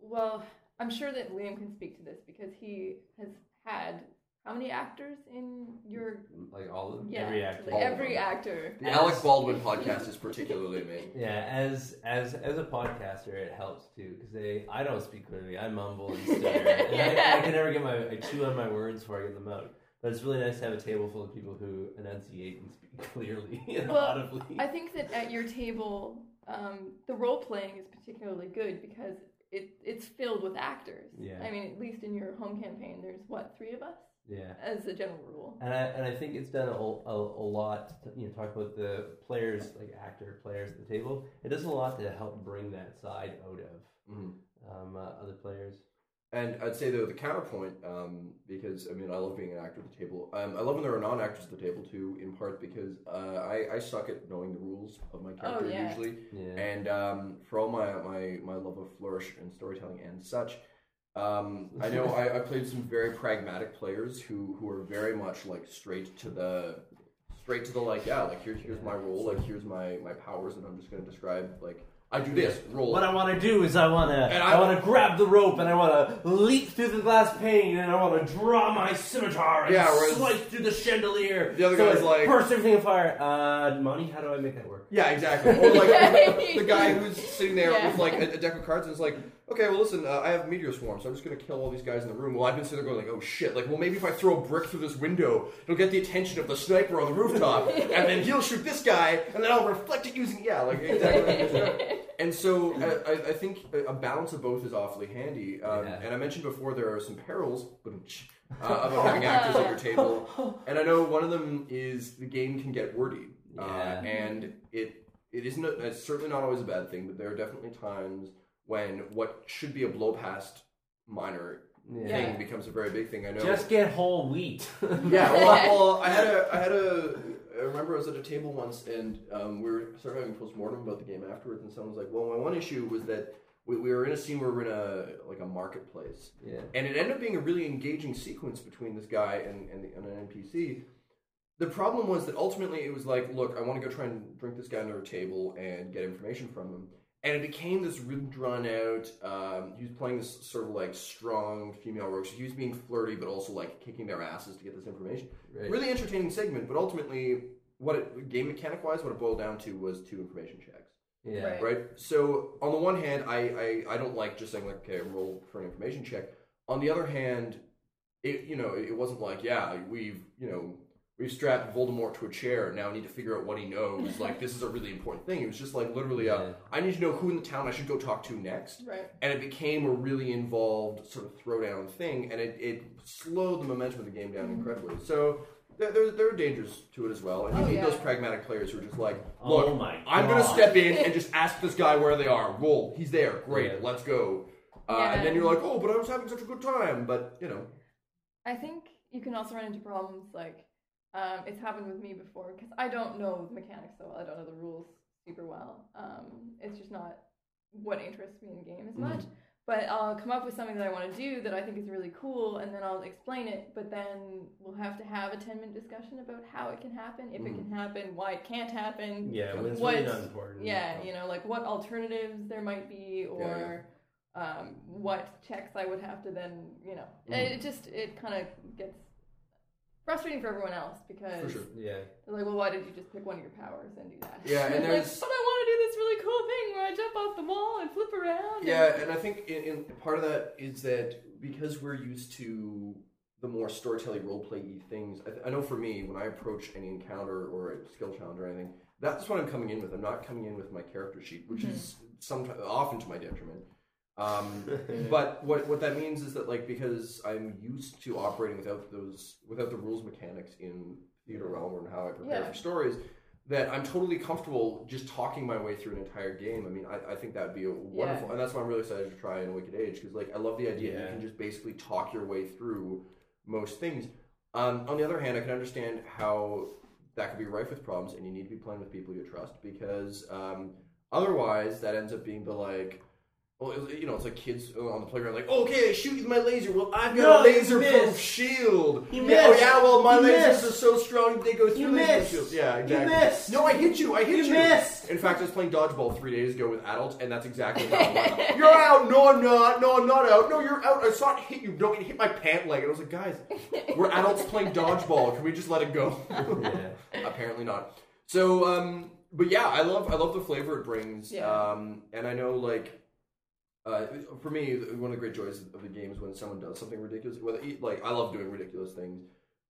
well i'm sure that liam can speak to this because he has had how many actors in your Like all of them? yeah every actor. like All of every them. actor The Alec Baldwin podcast is particularly me. Yeah, as as as a podcaster, it helps too because they I don't speak clearly. I mumble and stutter, and I, I can never get my I chew on my words before I get them out. But it's really nice to have a table full of people who enunciate and speak clearly and Well, audibly. I think that at your table, um, the role playing is particularly good because it it's filled with actors. Yeah. I mean, at least in your home campaign, there's what three of us yeah. as a general rule. And I, and I think it's done a, a, a lot to you know talk about the players like actor players at the table. It does a lot to help bring that side out of Mhm. um, uh, other players. And I'd say though the counterpoint, um, because I mean I love being an actor at the table. Um, I love when there are non-actors at the table too, in part because uh, I, I suck at knowing the rules of my character yeah. usually. Yeah. And um, for all my, my, my love of flourish and storytelling and such, um, I know I, I played some very pragmatic players who, who are very much like straight to the straight to the like yeah like here's here's my role like here's my my powers and I'm just gonna describe like I do this roll What I want to do is I want to And I, I- want to grab the rope and I want to leap through the glass pane and I want to draw my scimitar and Yeah, whereas- slice through the chandelier. The other so guy's it like- burst everything on fire. Uh, Monty, how do I make that work? Yeah, exactly. Or like the guy who's sitting there Yeah. with like a, a deck of cards and is like, okay, well listen, uh, I have meteor swarm, so I'm just gonna kill all these guys in the room. Well, I've been sitting there going like, oh shit, like, well maybe if I throw a brick through this window, it'll get the attention of the sniper on the rooftop, and then he'll shoot this guy, and then I'll reflect it using yeah, like exactly. and so uh, I, I think a- a balance of both is awfully handy. Um, Yeah. And I mentioned before there are some perils, but uh, about having actors at your table, and I know one of them is the game can get wordy, uh, Yeah. and it it isn't. A, it's certainly not always a bad thing, but there are definitely times when what should be a blow past minor Yeah. thing becomes a very big thing. I know. Just get whole wheat. yeah. Well, I- well, I had a I had a I remember I was at a table once and um, we were sort of having post mortem about the game afterwards, and someone was like, "Well, my one issue was that." We, we were in a scene where we we're in a like a marketplace, yeah. and it ended up being a really engaging sequence between this guy and, and, the, and an NPC. The problem was that ultimately it was like, look, I want to go try and drink this guy under a table and get information from him. And it became this really drawn out. Um, he was playing this sort of like strong female rogue. So he was being flirty, but also like kicking their asses to get this information. Right. Really entertaining segment, but ultimately, what it, game mechanic wise, what it boiled down to was two information checks Yeah. Right. right? So on the one hand, I, I, I don't like just saying like, okay, roll for an information check. On the other hand, it you know it wasn't like yeah we've you know we've strapped Voldemort to a chair now I need to figure out what he knows like this is a really important thing. It was just like literally uh, Yeah. I need to know who in the town I should go talk to next. Right. And it became a really involved sort of throwdown thing, and it, it slowed the momentum of the game down incredibly. So there, there, there are dangers to it as well, and you Oh, need yeah. those pragmatic players who are just like, look, Oh my I'm gonna step in and just ask this guy where they are. Roll. He's there. Great. Yeah. Let's go. Uh, Yeah. And then you're like, oh, but I was having such a good time. But you know, I think you can also run into problems like um, it's happened with me before because I don't know the mechanics so well. I don't know the rules super well. Um, it's just not what interests me in the game as much. But I'll come up with something that I want to do that I think is really cool, and then I'll explain it. But then we'll have to have a ten minute discussion about how it can happen, if it can happen, why it can't happen. Yeah, it's What- really not important. Yeah, you know, like what alternatives there might be, or um, what checks I would have to then, you know, Mhm. it just it kind of gets frustrating for everyone else because For sure. Yeah. they're like, well, why did you just pick one of your powers and do that? Yeah, and like, there's- but I want to do this really cool thing where I jump off the wall and flip around. Yeah, and I think in, in part of that is that because we're used to the more storytelling roleplay things. I, th- I know for me, when I approach any encounter or a skill challenge or anything, that's what I'm coming in with. I'm not coming in with my character sheet, which mm-hmm. is sometimes often to my detriment. Um, but what what that means is that like because I'm used to operating without those without the rules mechanics in theater realm and how I prepare Yeah. for stories, that I'm totally comfortable just talking my way through an entire game. I mean, I, I think that would be a wonderful, and that's why I'm really excited to try in Wicked Age because like I love the idea that you can just basically talk your way through most things. Um, on the other hand, I can understand how that could be rife with problems, and you need to be playing with people you trust because um, otherwise that ends up being the like. Well, it- you know, it's like kids on the playground, like, okay, I shoot you with my laser. Well, I've got No, a you laser proof missed. shield. You Yeah, oh missed. yeah, well, my You lasers missed. are so strong they go through You laser missed. shields. Yeah, You exactly. missed. No, I hit you. I hit you. You missed. In fact, I was playing dodgeball three days ago with adults, and that's exactly what it went. You're out. No, I'm not. No, I'm not out. No, you're out. I saw it hit you. No, it hit my pant leg. And I was like, guys, we're adults playing dodgeball. Can we just let it go? yeah. Apparently not. So, um, but yeah, I love I love the flavor it brings. Yeah. Um, and I know like. Uh, for me, one of the great joys of the game is when someone does something ridiculous. Whether like I love doing ridiculous things,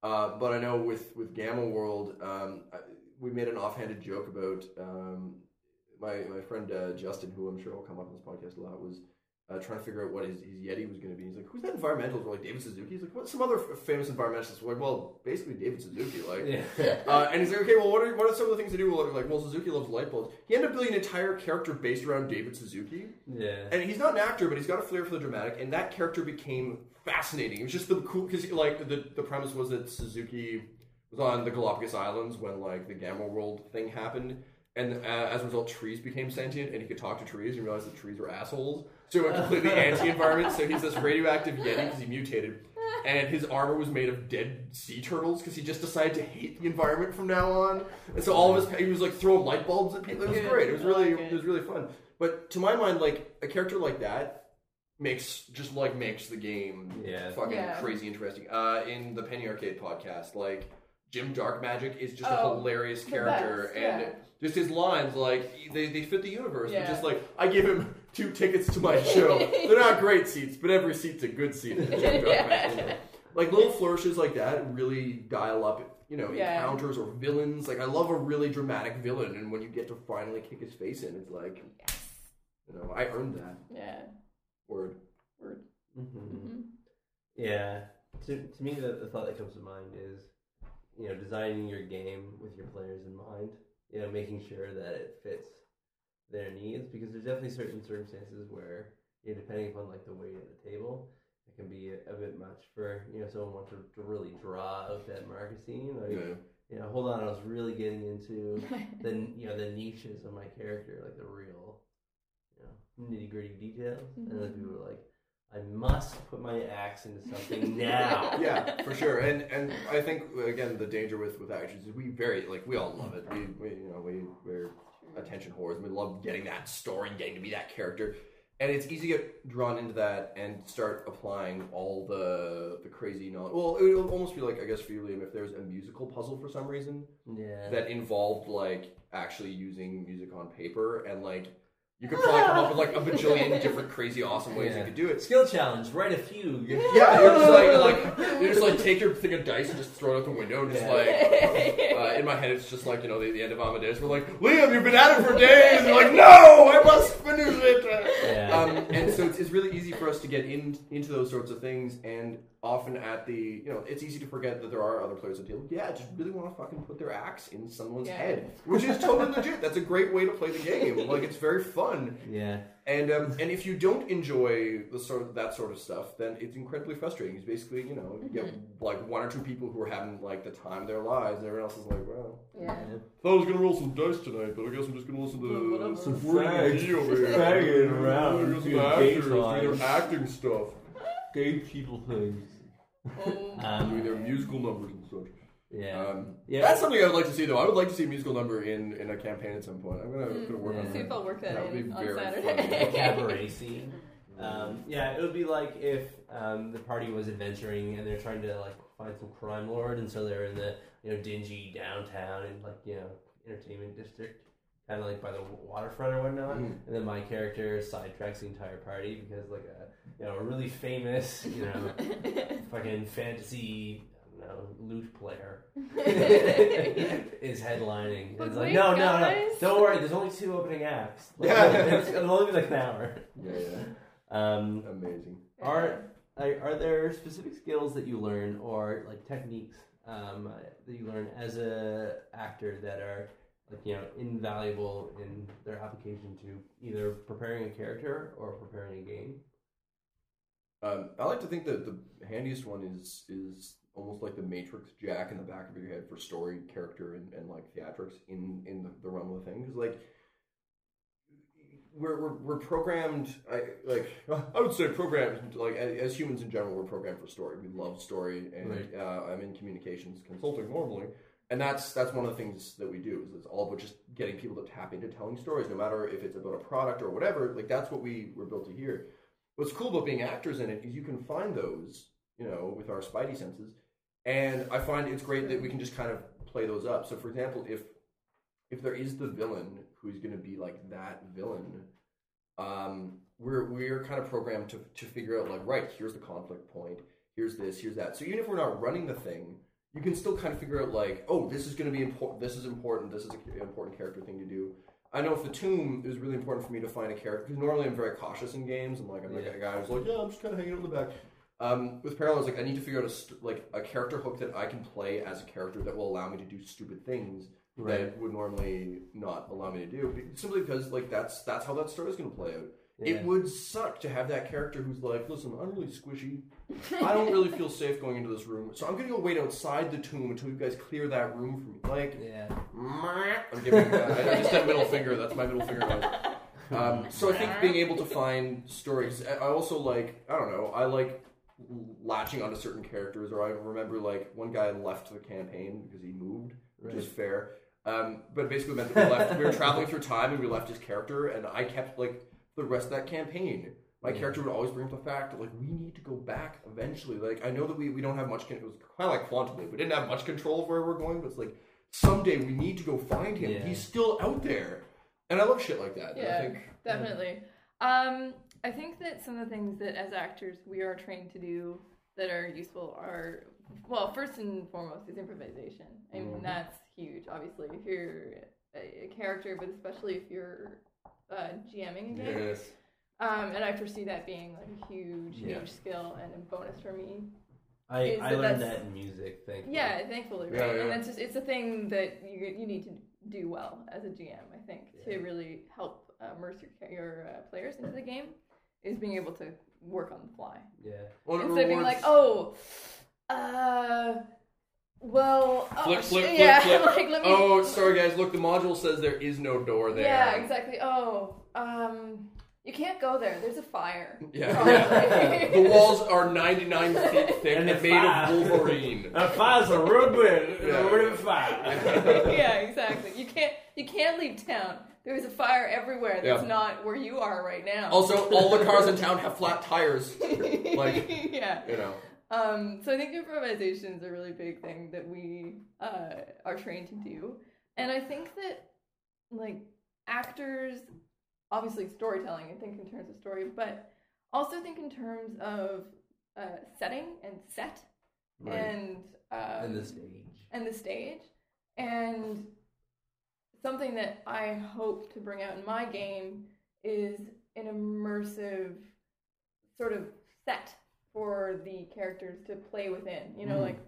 uh, but I know with with Gamma World, um, I, we made an offhanded joke about um, my my friend uh, Justin, who I'm sure will come up on this podcast a lot, was uh, trying to figure out what his, his Yeti was going to be. He's like, "Who's that environmentalist?" We're like, "David Suzuki." He's like, "What's some other famous environmentalist?" We're like, "Well, basically David Suzuki." Like, Yeah. uh, and he's like, okay, well, what are, what are some of the things to do? Well, like, well, Suzuki loves light bulbs. He ended up building an entire character based around David Suzuki. Yeah. And he's not an actor, but he's got a flair for the dramatic, and that character became fascinating. It was just the cool, because, like, the, the premise was that Suzuki was on the Galapagos Islands when, like, the Gamma World thing happened. And uh, as a result, trees became sentient, and he could talk to trees and realized that trees were assholes. So a completely anti-environment. So he's this radioactive yeti because he mutated, and his armor was made of dead sea turtles because he just decided to hate the environment from now on. And so all of his he was like throwing light bulbs at people. It was great. It was really it. it was really fun. But to my mind, like a character like that makes just like makes the game Yeah. fucking Yeah. crazy interesting. Uh, in the Penny Arcade podcast, like Jim Darkmagic is just a Oh, hilarious character, best, and just his lines like they, they fit the universe. Yeah. Just like I give him two tickets to my show. They're not great seats, but every seat's a good seat. in the Jim Darkmagic show. Like little flourishes like that really dial up. You know, Yeah. encounters or villains. Like I love a really dramatic villain, and when you get to finally kick his face in, it's like, you know, I earned that Yeah. word. Word. hmm Mhm. Yeah. To, to me, the, the thought that comes to mind is, you know, designing your game with your players in mind. You know, making sure that it fits their needs because there's definitely certain circumstances where, you know, depending upon like the weight of the table, it can be a, a bit much for you know someone wants to, to really draw out that market scene. Like, Yeah. you know, hold on, I was really getting into the you know the niches of my character, like the real, you know, nitty gritty details, and then Mhm. people were like, "I must put my axe into something now." yeah, for sure. And and I think again the danger with with actions is we very like we all love it. We, we you know we we're attention whores. We love getting that story and getting to be that character. And it's easy to get drawn into that and start applying all the the crazy knowledge. Well, it would almost be like I guess for you, Liam, if there's a musical puzzle for some reason Yeah. that involved like actually using music on paper and like you could probably come up with like a bajillion different crazy awesome ways you could do it. Skill challenge. Write a few. You're- Yeah, you're just like, like you just like take your thing of dice and just throw it out the window and just Yeah. like uh, in my head it's just like you know the, the end of Amadeus. We're like Liam, you've been at it for days. And you're like, no, I must finish it. Yeah. Um, and so it's, it's really easy for us to get in into those sorts of things, and often at the you know it's easy to forget that there are other players at the table. Yeah, just really want to fucking put their axe in someone's Yeah. head, which is totally legit. That's a great way to play the game. Like it's very fun. yeah. And um, and if you don't enjoy the sort of that sort of stuff, then it's incredibly frustrating. It's basically you know you get Mm-hmm. like one or two people who are having like the time of their lives, and everyone else is like, well, Yeah. thought I was gonna roll some dice tonight, but I guess I'm just gonna listen Well, to some Some Word fags. D over here. Fagging around, Look at some actors daytime. doing their acting stuff, Gay people things. Oh. doing Um, their musical numbers and such. yeah. Um, Yeah. That's something I would like to see, though. I would like to see a musical number in, in a campaign at some point. I'm gonna, gonna work on Mm, See that. if I'll work that, That would be on very Saturday. a cabaret scene. Um, yeah, it would be like if um, the party was adventuring and they're trying to like find some crime lord, and so they're in the you know dingy downtown and like you know entertainment district, kind of like by the waterfront or whatnot. Mm. And then my character sidetracks the entire party because like a you know a really famous you know fucking fantasy. I don't know, lute player is headlining. But It's like, wait, no, no, no, don't worry. There's only two opening acts. Like, Yeah. it's, it'll only be like an hour. Yeah, yeah. Um, Amazing. are are are there specific skills that you learn or like techniques um, that you learn as a actor that are like you know invaluable in their application to either preparing a character or preparing a game? Um, I like to think that the handiest one is is almost like the Matrix Jack in the back of your head for story, character, and, and like theatrics in in the, the realm of the thing. Because like we're, we're we're programmed. I like I would say programmed like as, as humans in general, we're programmed for story. We love story, and Right. uh, I'm in communications consulting normally. And that's that's one of the things that we do is it's all about just getting people to tap into telling stories, no matter if it's about a product or whatever. Like that's what we were built to hear. What's cool about being actors in it is you can find those, you know, with our spidey senses. And I find it's great that we can just kind of play those up. So for example, if if there is the villain who's going to be like that villain, um, we're we're kind of programmed to to figure out like right here's the conflict point, here's this, here's that. So even if we're not running the thing, you can still kind of figure out like oh this is going to be important, this is important, this is an important character thing to do. I know for the Tomb, it was really important for me to find a character because normally I'm very cautious in games. I'm like I'm like Yeah. a guy who's like yeah I'm just kind of hanging out in the back. Um, with Parallels, like I need to figure out a st- like a character hook that I can play as a character that will allow me to do stupid things that would normally not allow me to do. Simply because like that's that's how that story is going to play out. Yeah. It would suck to have that character who's like, listen, I'm really squishy. I don't really feel safe going into this room, so I'm going to go wait outside the tomb until you guys clear that room for me. Like, Yeah. I'm giving. Uh, I I just said middle finger. That's my middle finger. Um, so I think being able to find stories. I also like. I don't know. I like latching onto certain characters. Or I remember like one guy left the campaign because he moved, which was fair. Um, but basically meant that we left. we were traveling through time, and we left his character, and I kept like the rest of that campaign. My character would always bring up the fact that like we need to go back eventually. Like I know that we, we don't have much. Con- it was kind of like Quantum Leap. We didn't have much control of where we're going, but it's like someday we need to go find him. Yeah. He's still out there, and I love shit like that. And I Yeah, think definitely. Um, I think that some of the things that as actors we are trained to do that are useful are, well, first and foremost is improvisation. I mean, Mhm. that's huge. Obviously, if you're a, a character, but especially if you're uh, GMing a game. yes, Um, and I foresee that being like a huge, Yeah. huge skill and a bonus for me. I, Is I that learned that in music. Thank you. Yeah, thankfully, right? Yeah, yeah. And that's just it's a thing that you you need to do well as a GM. I think Yeah. to really help uh, immerse your your uh, players into the game is being able to work on the fly Yeah. Well, it instead of being like, oh, uh, well, oh, Flip, flip, flip, yeah, flip. like let me. oh, sorry guys. Look, the module says there is no door there. Yeah, exactly. Oh, um, you can't go there. There's a fire. Yeah, yeah. the walls are 99 feet thick And and, the made fire. of Wolverine. A fire's a real good. Yeah. Real fire. yeah, exactly. You can't you can't leave town. There's a fire everywhere that's Yeah. not where you are right now. Also, all the cars in town have flat tires. like- yeah. You know. Um, so I think improvisation is a really big thing that we uh, are trained to do, and I think that like actors, obviously storytelling. I think in terms of story, but also think in terms of uh, setting and set Right. and um, and the stage. and the stage. And something that I hope to bring out in my game is an immersive sort of set for the characters to play within. You know, Mhm. like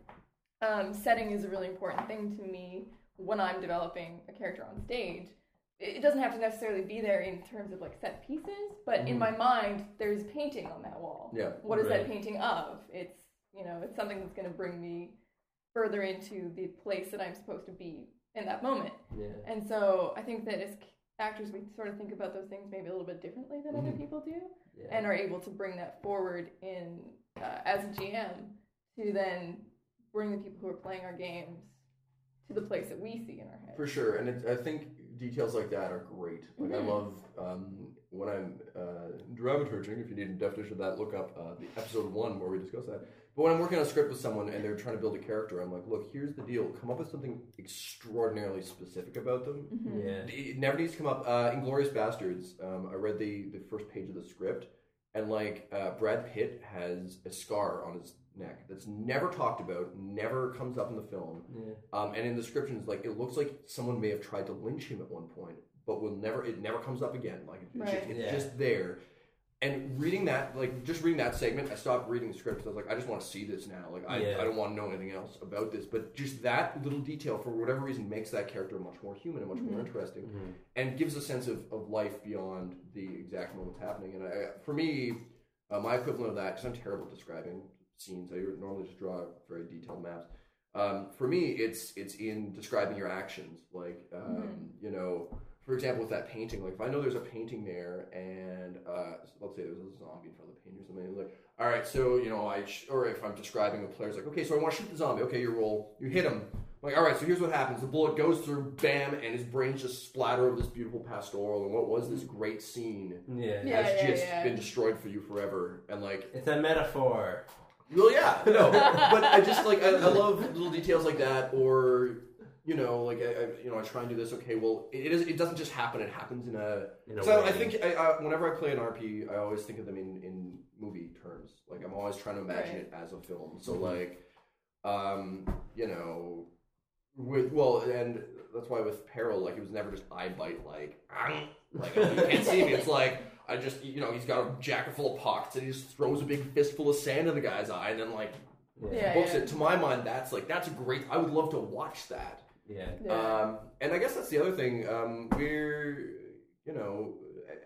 um, setting is a really important thing to me when I'm developing a character on stage. it doesn't have to necessarily be there in terms of like set pieces, but in Mhm. my mind, there's painting on that wall. Yeah. What is Right. that painting of? It's you know, it's something that's going to bring me further into the place that I'm supposed to be in that moment. Yeah. And so I think that as actors, we sort of think about those things maybe a little bit differently than other Mhm. people do, Yeah. and are able to bring that forward in uh, as a GM to then bring the people who are playing our games to the place that we see in our head. For sure, and it, I think details like that are great. Like I Mhm. love um, when I'm uh, dramaturging. If you need a definition of that, look up uh, the episode one where we discuss that. But when I'm working on a script with someone and they're trying to build a character, I'm like, look, here's the deal. Come up with something extraordinarily specific about them. Mhm. Yeah. It never needs to come up. Uh, Inglourious Basterds. Um, I read the the first page of the script, and like uh, Brad Pitt has a scar on his neck that's never talked about, never comes up in the film. Yeah. Um, and in the descriptions, like it looks like someone may have tried to lynch him at one point, but will never. It never comes up again. Like it's, Right. just, it's Yeah. just there. And reading that, like just reading that segment, I stopped reading the script I was like, I just want to see this now. Like I, Yeah. I don't want to know anything else about this. But just that little detail, for whatever reason, makes that character much more human and much more Mhm. interesting, Mhm. and gives a sense of, of life beyond the exact moments happening. And I, for me, uh, my equivalent of that, because I'm terrible at describing scenes, I normally just draw very detailed maps. Um, for me, it's it's in describing your actions. Like, um, Mhm. you know, for example, with that painting, like if I know there's a painting there, and uh, let's say there's a zombie in front of the painting or something, like, all right, so you know, I sh- or if I'm describing a player's like, okay, so I want to shoot the zombie. Okay, you roll, you hit him. Like, all right, so here's what happens: the bullet goes through, bam, and his brains just splatter over this beautiful pastoral. And what was this great scene Yeah. Yeah. has just yeah. been destroyed for you forever. And like, It's a metaphor. well, yeah, no, but I just like I, I love little details like that, or you know, like I, I you know I try and do this. Okay, well, it, it is. It doesn't just happen. It happens in a. In a So I way. think I, I, whenever I play an RP, I always think of them in in movie terms. Like I'm always trying to imagine Right. it as a film. So Mhm. like, um, you know, with well, and that's why with Peril, like it was never just eye bite like, "Ang," like you can't see me. It's like. I just, you know, he's got a jacket full of pockets and he just throws a big fistful of sand in the guy's eye and then, like, Yeah. books it. To my mind, that's like that's a great. I would love to watch that. Yeah. Yeah. Um, and I guess that's the other thing. Um, we're you know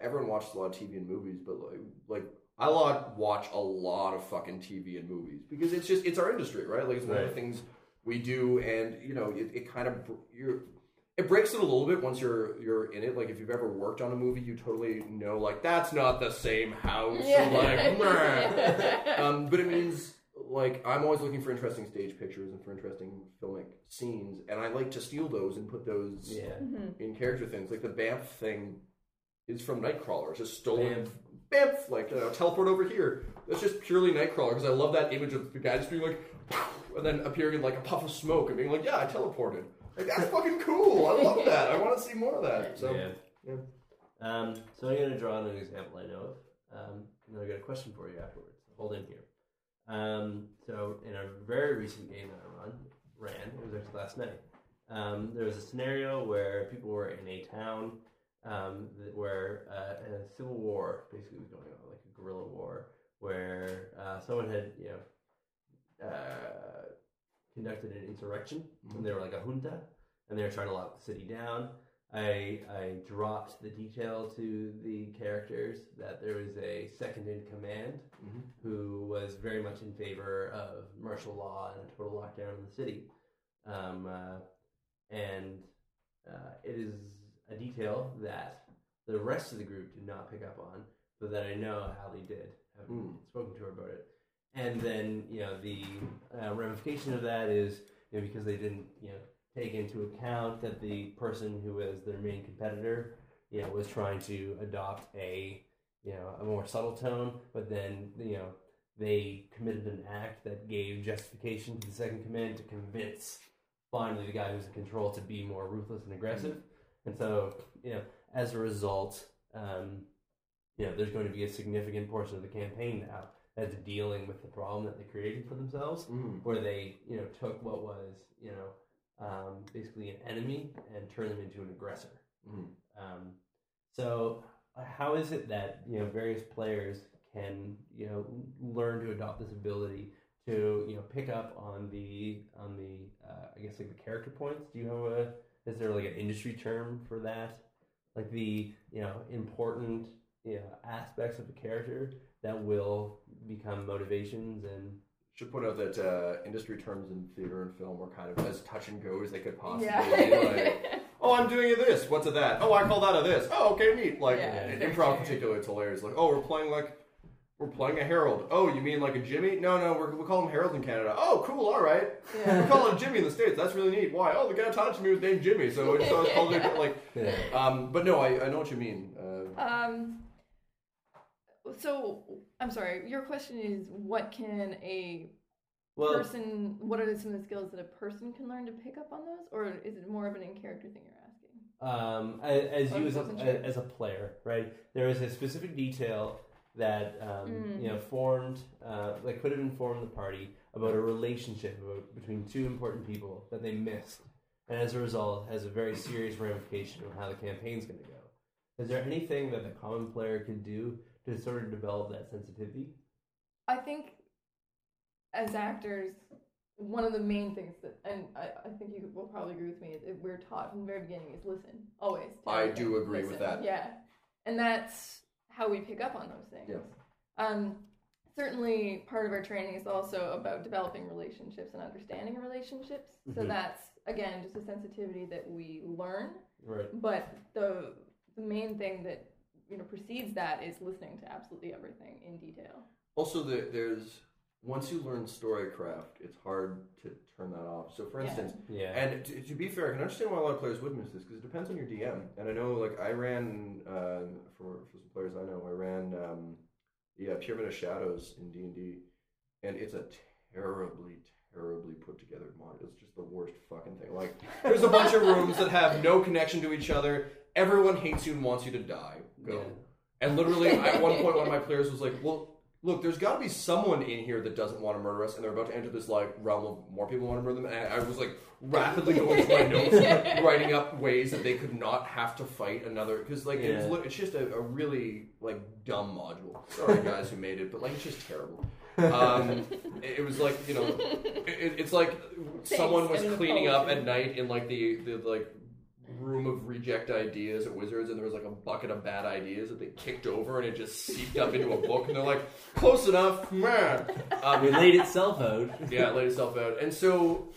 everyone watches a lot of TV and movies, but like like I lot watch a lot of fucking TV and movies because it's just it's our industry, right? Like it's one of the things we do, and you know it, it kind of you're. It breaks it a little bit once you're you're in it. Like if you've ever worked on a movie, you totally know like that's not the same house. Yeah. Like, um, but it means like I'm always looking for interesting stage pictures and for interesting filmic scenes, and I like to steal those and put those Yeah. Mhm. in character things. Like the Bamf thing is from Nightcrawler. It's just stolen. Bamf. Bamf, like you know, teleport over here. That's just purely Nightcrawler because I love that image of the guy just being like, and then appearing in like a puff of smoke and being like, "Yeah, I teleported." Like that's fucking cool. I love that. I want to see more of that. So yeah. yeah. Um, so I'm going to draw an example I know of, um, and then I got a question for you afterwards. Hold in here. Um, so in a very recent game that I run, ran, it was actually last night. Um, there was a scenario where people were in a town um, where uh, a civil war basically was going on, like a guerrilla war, where uh, someone had you know uh, conducted an insurrection, and they were like a junta, and they were trying to lock the city down. I I dropped the detail to the characters that there was a second in command Mhm. who was very much in favor of martial law and a total lockdown of the city. Um, uh, and uh, it is a detail that the rest of the group did not pick up on, but that I know Hallie did. I've Mm. spoken to her about it. And then, you know, the uh, ramification of that is, you know, because they didn't, you know, take into account that the person who was their main competitor, you know, was trying to adopt a, you know, a more subtle tone, but then, you know, they committed an act that gave justification to the second command to convince finally the guy who's in control to be more ruthless and aggressive. And so, you know, as a result, um, you know, there's going to be a significant portion of the campaign now that's dealing with the problem that they created for themselves Mhm. where they you know took what was you know um, basically an enemy and turn them into an aggressor. Mhm. Um, so uh, how is it that you know various players can you know learn to adopt this ability to you know pick up on the on the uh, I guess like the character points? Do you have a is there like an industry term for that? like the you know important you know, aspects of the character that will become motivations and Should point out that uh, industry terms in theater and film are kind of as touch and go as they could possibly yeah. be. Like, oh, I'm doing a this. What's a that? Oh, I call that a this. Oh, okay, neat. Like Yeah, in improv, sure. particularly, it's hilarious. Like, oh, we're playing like we're playing a Harold. Oh, you mean like a Jimmy? No, no, we're, we call him Harold in Canada. Oh, cool. All right. We call him Jimmy in the states. That's really neat. Why? Oh, the guy taught me was named Jimmy, so it's so it's called it like. yeah. Um, but no, I, I know what you mean. Uh, Um. So I'm sorry. Your question is, what can a well person? What are some of the skills that a person can learn to pick up on those, or is it more of an in character thing you're asking? um, as you as a, sure. as a player, right? There is a specific detail that um, Mm. you know formed, uh, like could have informed the party about a relationship about, between two important people that they missed, and as a result, has a very serious ramification on how the campaign's going to go. Is there anything that the common player could do to sort of develop that sensitivity? I think as actors, one of the main things that, and I, I think you will probably agree with me, is that we're taught from the very beginning is listen, always. to I everything. do agree with that. Yeah, and that's how we pick up on those things. Yeah. Um, certainly, part of our training is also about developing relationships and understanding relationships. So Mhm. that's again just a sensitivity that we learn. Right. But the the main thing that you know precedes that is listening to absolutely everything in detail. Also, the, there's once you learn storycraft, it's hard to turn that off. So, for Yeah. instance, Yeah. and to, to be fair, I can understand why a lot of players would miss this because it depends on your DM. And I know, like, I ran uh, for for some players I know, I ran um, yeah Pyramid of Shadows in D and D, and it's a terribly, terribly put together mod. It's just the worst fucking thing. Like, there's a bunch of rooms that have no connection to each other. Everyone hates you and wants you to die. Go. Yeah. And literally, at one point, one of my players was like, "Well, look, there's got to be someone in here that doesn't want to murder us, and they're about to enter this like realm of more people want to murder them." And I, I was like rapidly going through my notes, writing up ways that they could not have to fight another because like it's, Yeah. it's just a, a really like dumb module. Sorry, guys who made it, but like it's just terrible. Um, it, it was like you know, it, it's like someone was cleaning up at night in like the the like room of reject ideas at Wizards, and there was like a bucket of bad ideas that they kicked over, and it just seeped up into a book, and they're like, "Close enough, man." Um, it laid itself out. yeah, it laid itself out, and so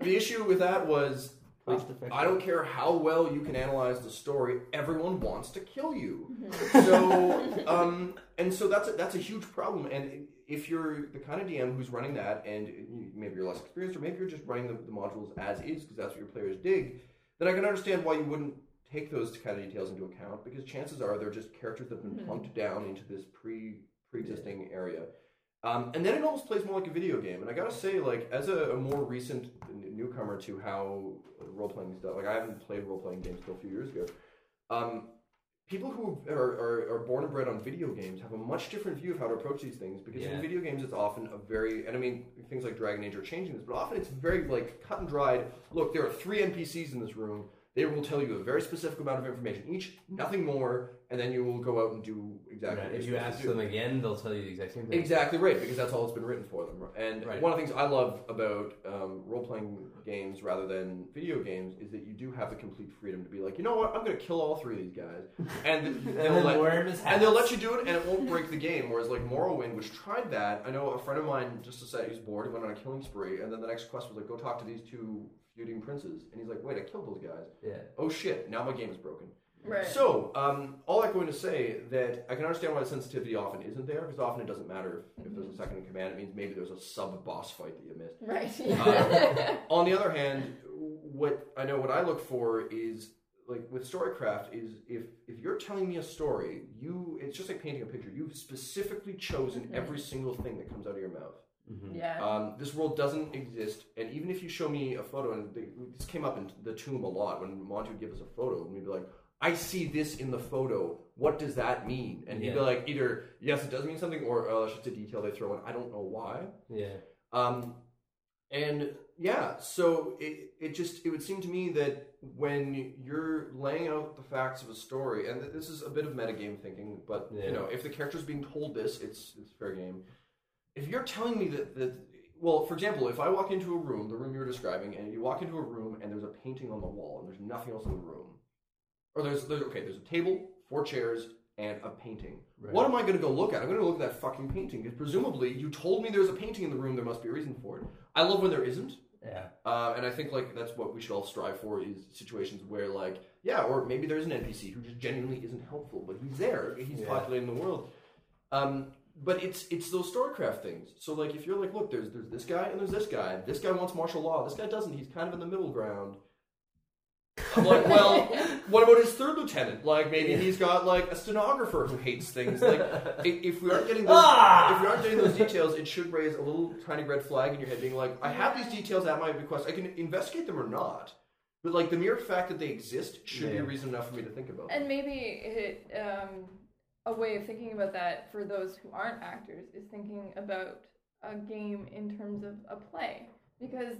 the issue with that was. like, I don't care how well you can analyze the story. Everyone wants to kill you. So, um, and so that's a, that's a huge problem. And if you're the kind of DM who's running that, and maybe you're less experienced, or maybe you're just running the, the modules as is because that's what your players dig, then I can understand why you wouldn't take those kind of details into account because chances are they're just characters that have been Mhm. plunked down into this pre pre-existing area. Um, and then it almost plays more like a video game. And I gotta say, like, as a, a more recent newcomer to how role playing is done, like, I haven't played role playing games until a few years ago. Um, people who are, are, are born and bred on video games have a much different view of how to approach these things because Yeah. in video games it's often a very and I mean things like Dragon Age are changing this, but often it's very like cut and dried. Look, there are three NPCs in this room. They will tell you a very specific amount of information each, nothing more, and then you will go out and do exactly. Right, If you ask them again, they'll tell you the exact same thing. Exactly right, because that's all that's been written for them. And Right. one of the things I love about um, role playing games rather than video games is that you do have the complete freedom to be like, you know what, I'm going to kill all three of these guys, and, And they'll then let, wear and they'll let you do it, and it won't break the game. Whereas like Morrowind, which tried that, I know a friend of mine just decided he was bored, he went on a killing spree, and then the next quest was like, go talk to these two feuding princes, and he's like, wait, I killed those guys. Yeah. Oh shit, now my game is broken. Right. So, um, all I'm going to say that I can understand why the sensitivity often isn't there, because often it doesn't matter if, if there's a second in command. It means maybe there's a sub boss fight that you missed. right. Uh, on the other hand, what I know what I look for is like with storycraft is if if you're telling me a story, you it's just like painting a picture. You've specifically chosen Mhm. every single thing that comes out of your mouth. Mhm. yeah. Um, this world doesn't exist, and even if you show me a photo, and they, this came up in the tomb a lot when Monty would give us a photo, and we'd be like, "I see this in the photo. What does that mean?" And he'd be like, "Either yes, it does mean something, or oh, it's just a detail they throw in. I don't know why." Yeah. Um, and yeah, so it, it just it would seem to me that when you're laying out the facts of a story, and this is a bit of metagame thinking, but Yeah. you know, if the character's being told this, it's it's fair game. If you're telling me that that well, for example, if I walk into a room, the room you were describing, and you walk into a room and there's a painting on the wall and there's nothing else in the room, or there's, there's okay, there's a table, four chairs, and a painting. Right. What am I going to go look at? I'm going to look at that fucking painting because presumably you told me there's a painting in the room. There must be a reason for it. I love when there isn't. Yeah. Uh, and I think like that's what we should all strive for is situations where like yeah, or maybe there's an NPC who just genuinely isn't helpful, but he's there, he's Yeah. populating the world. Um, but it's it's those storycraft things. So like if you're like, look, there's there's this guy and there's this guy. This guy wants martial law. This guy doesn't. He's kind of in the middle ground. I'm like, well, what about his third lieutenant? Like maybe he's got like a stenographer who hates things. Like i- if we aren't getting those, Ah! if we aren't getting those details, it should raise a little tiny red flag in your head, being like, I have these details at my request. I can investigate them or not. But like the mere fact that they exist should be Yeah. a reason enough for me to think about. them. And maybe it, um, a way of thinking about that for those who aren't actors is thinking about a game in terms of a play. Because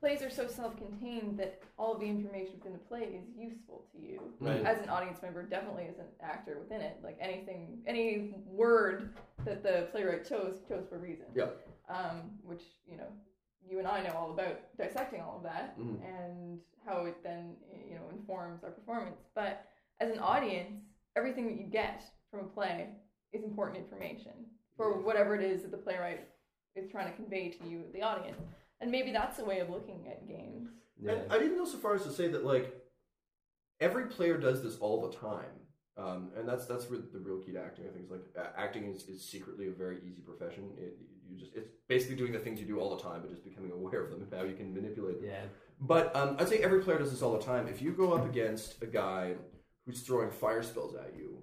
plays are so self contained that all the information within the play is useful to you. Right. As an audience member, definitely as an actor within it. Like anything, any word that the playwright chose, chose for a reason. Yeah. Um, which, you know, you and I know all about dissecting all of that Mhm. and how it then, you know, informs our performance. But as an audience, everything that you get from a play is important information for whatever it is that the playwright is trying to convey to you, the audience. And maybe that's a way of looking at games. Yeah. And I'd even go so far as to say that like every player does this all the time, um, and that's that's re- the real key to acting. I think is like uh, acting is, is secretly a very easy profession. It, you just it's basically doing the things you do all the time, but just becoming aware of them and how you can manipulate them. yeah. But um, I'd say every player does this all the time. If you go up against a guy who's throwing fire spells at you,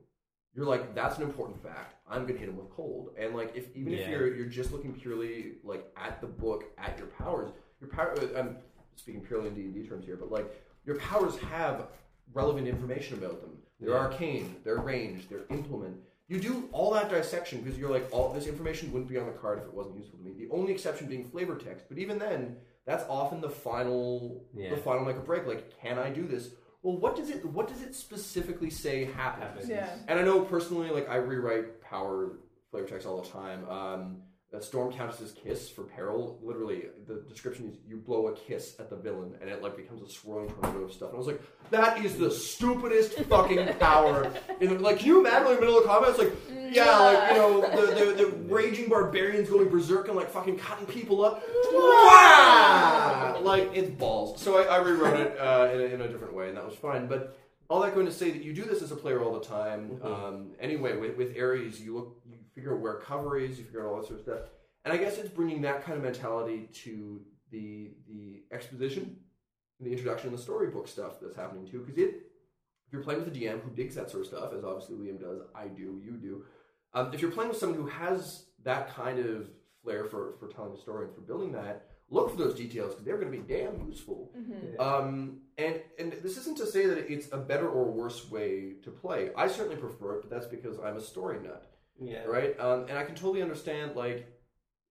you're like, that's an important fact. I'm gonna hit him with cold. And like, if even if you're you're just looking purely like at the book, at your powers, your power. Uh, I'm speaking purely in D and D terms here, but like your powers have relevant information about them. They're Yeah. arcane, they're ranged, they're implement. You do all that dissection because you're like, all this information wouldn't be on the card if it wasn't useful to me. The only exception being flavor text, but even then, that's often the final, Yeah. the final make or break. Like, can I do this? Well, what does it? What does it specifically say happens? Yeah. And I know personally, like I rewrite power flavor text all the time. Um, that Storm Countess's kiss for peril. Literally, the description is you blow a kiss at the villain, and it like becomes a swirling tornado of stuff. And I was like, that is the stupidest fucking power. In the, like, can you imagine like middle of combat? It's like, yeah, like you know, the, the, the raging barbarians going berserk and like fucking cutting people up. Like it's balls. So I, I rewrote it uh, in, a, in a different way, and that was fine. But all that going to say that you do this as a player all the time. Um, anyway, with, with Ares, you look, figure out where cover is, you figure out all that sort of stuff. And I guess it's bringing that kind of mentality to the the exposition, the introduction, and the storybook stuff that's happening too. Because it, if you're playing with a DM who digs that sort of stuff, as obviously Liam does, I do, you do. Um, if you're playing with someone who has that kind of flair for for telling a story and for building that, look for those details because they're going to be damn useful. Mhm. Um, and and this isn't to say that it's a better or worse way to play. I certainly prefer it, but that's because I'm a story nut, Yeah. right? Um, and I can totally understand like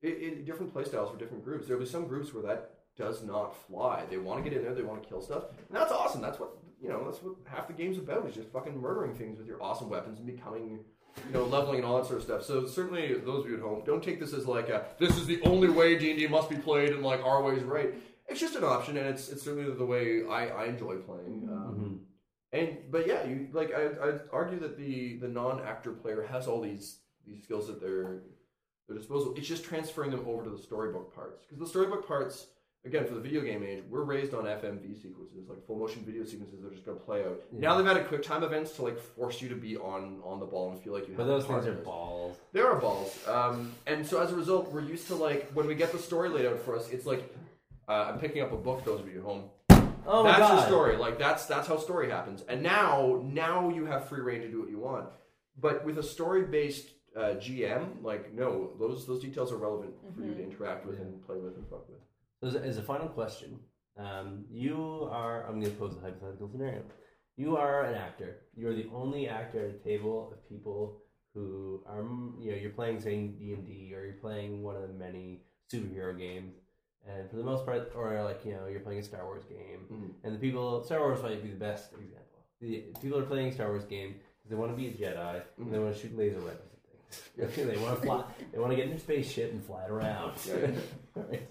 it, it, different play styles for different groups. There'll be some groups where that does not fly. They want to get in there, they want to kill stuff, and that's awesome. That's what you know. That's what half the game's about is just fucking murdering things with your awesome weapons and becoming. You know, leveling and all that sort of stuff. So certainly, those of you at home, don't take this as like a, this is the only way D and D must be played, and like our way is right it's just an option, and it's it's certainly the way I, I enjoy playing. Um, And but yeah, you like I I'd argue that the the non actor player has all these these skills at their their disposal. It's just transferring them over to the storybook parts because the storybook parts. Again, for the video game age, we're raised on FMV sequences, like full motion video sequences that are just going to play out. Now they've added quick time events to like force you to be on on the ball and feel like you But have. those things are balls. They are balls. Um, and so as a result, we're used to like when we get the story laid out for us, it's like uh, I'm picking up a book. Those of you at home, Oh my that's god. the story. Like that's that's how story happens. And now now you have free reign to do what you want. But with a story based uh, GM, like no, those those details are relevant for you to interact with and play with and fuck with. So as a, as a final question, um, you are. I'm going to pose a hypothetical scenario. You are an actor. You're the only actor at a table of people who are. You know, you're playing say D and D, or you're playing one of the many superhero games, and for the most part, or like you know, you're playing a Star Wars game, Mhm. and the people Star Wars might be the best example. The people are playing a Star Wars game because they want to be a Jedi and they want to shoot laser weapons at things. they want to fly. They want to get in their spaceship and fly it around. Right.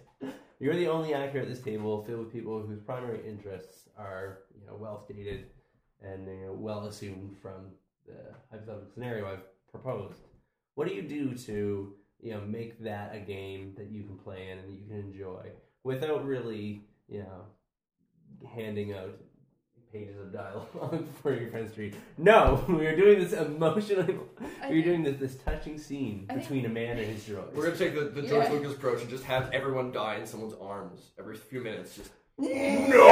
You're the only actor at this table filled with people whose primary interests are, you know, well stated, and you know, well assumed from the hypothetical scenario I've proposed. What do you do to you know make that a game that you can play in and you can enjoy without really you know handing out pages of dialogue for your friends to read? No, we are doing this emotionally. We're doing this this touching scene I between a man and his droids. We're gonna take the, the George Yeah. Lucas approach and just have everyone die in someone's arms every few minutes. Just no.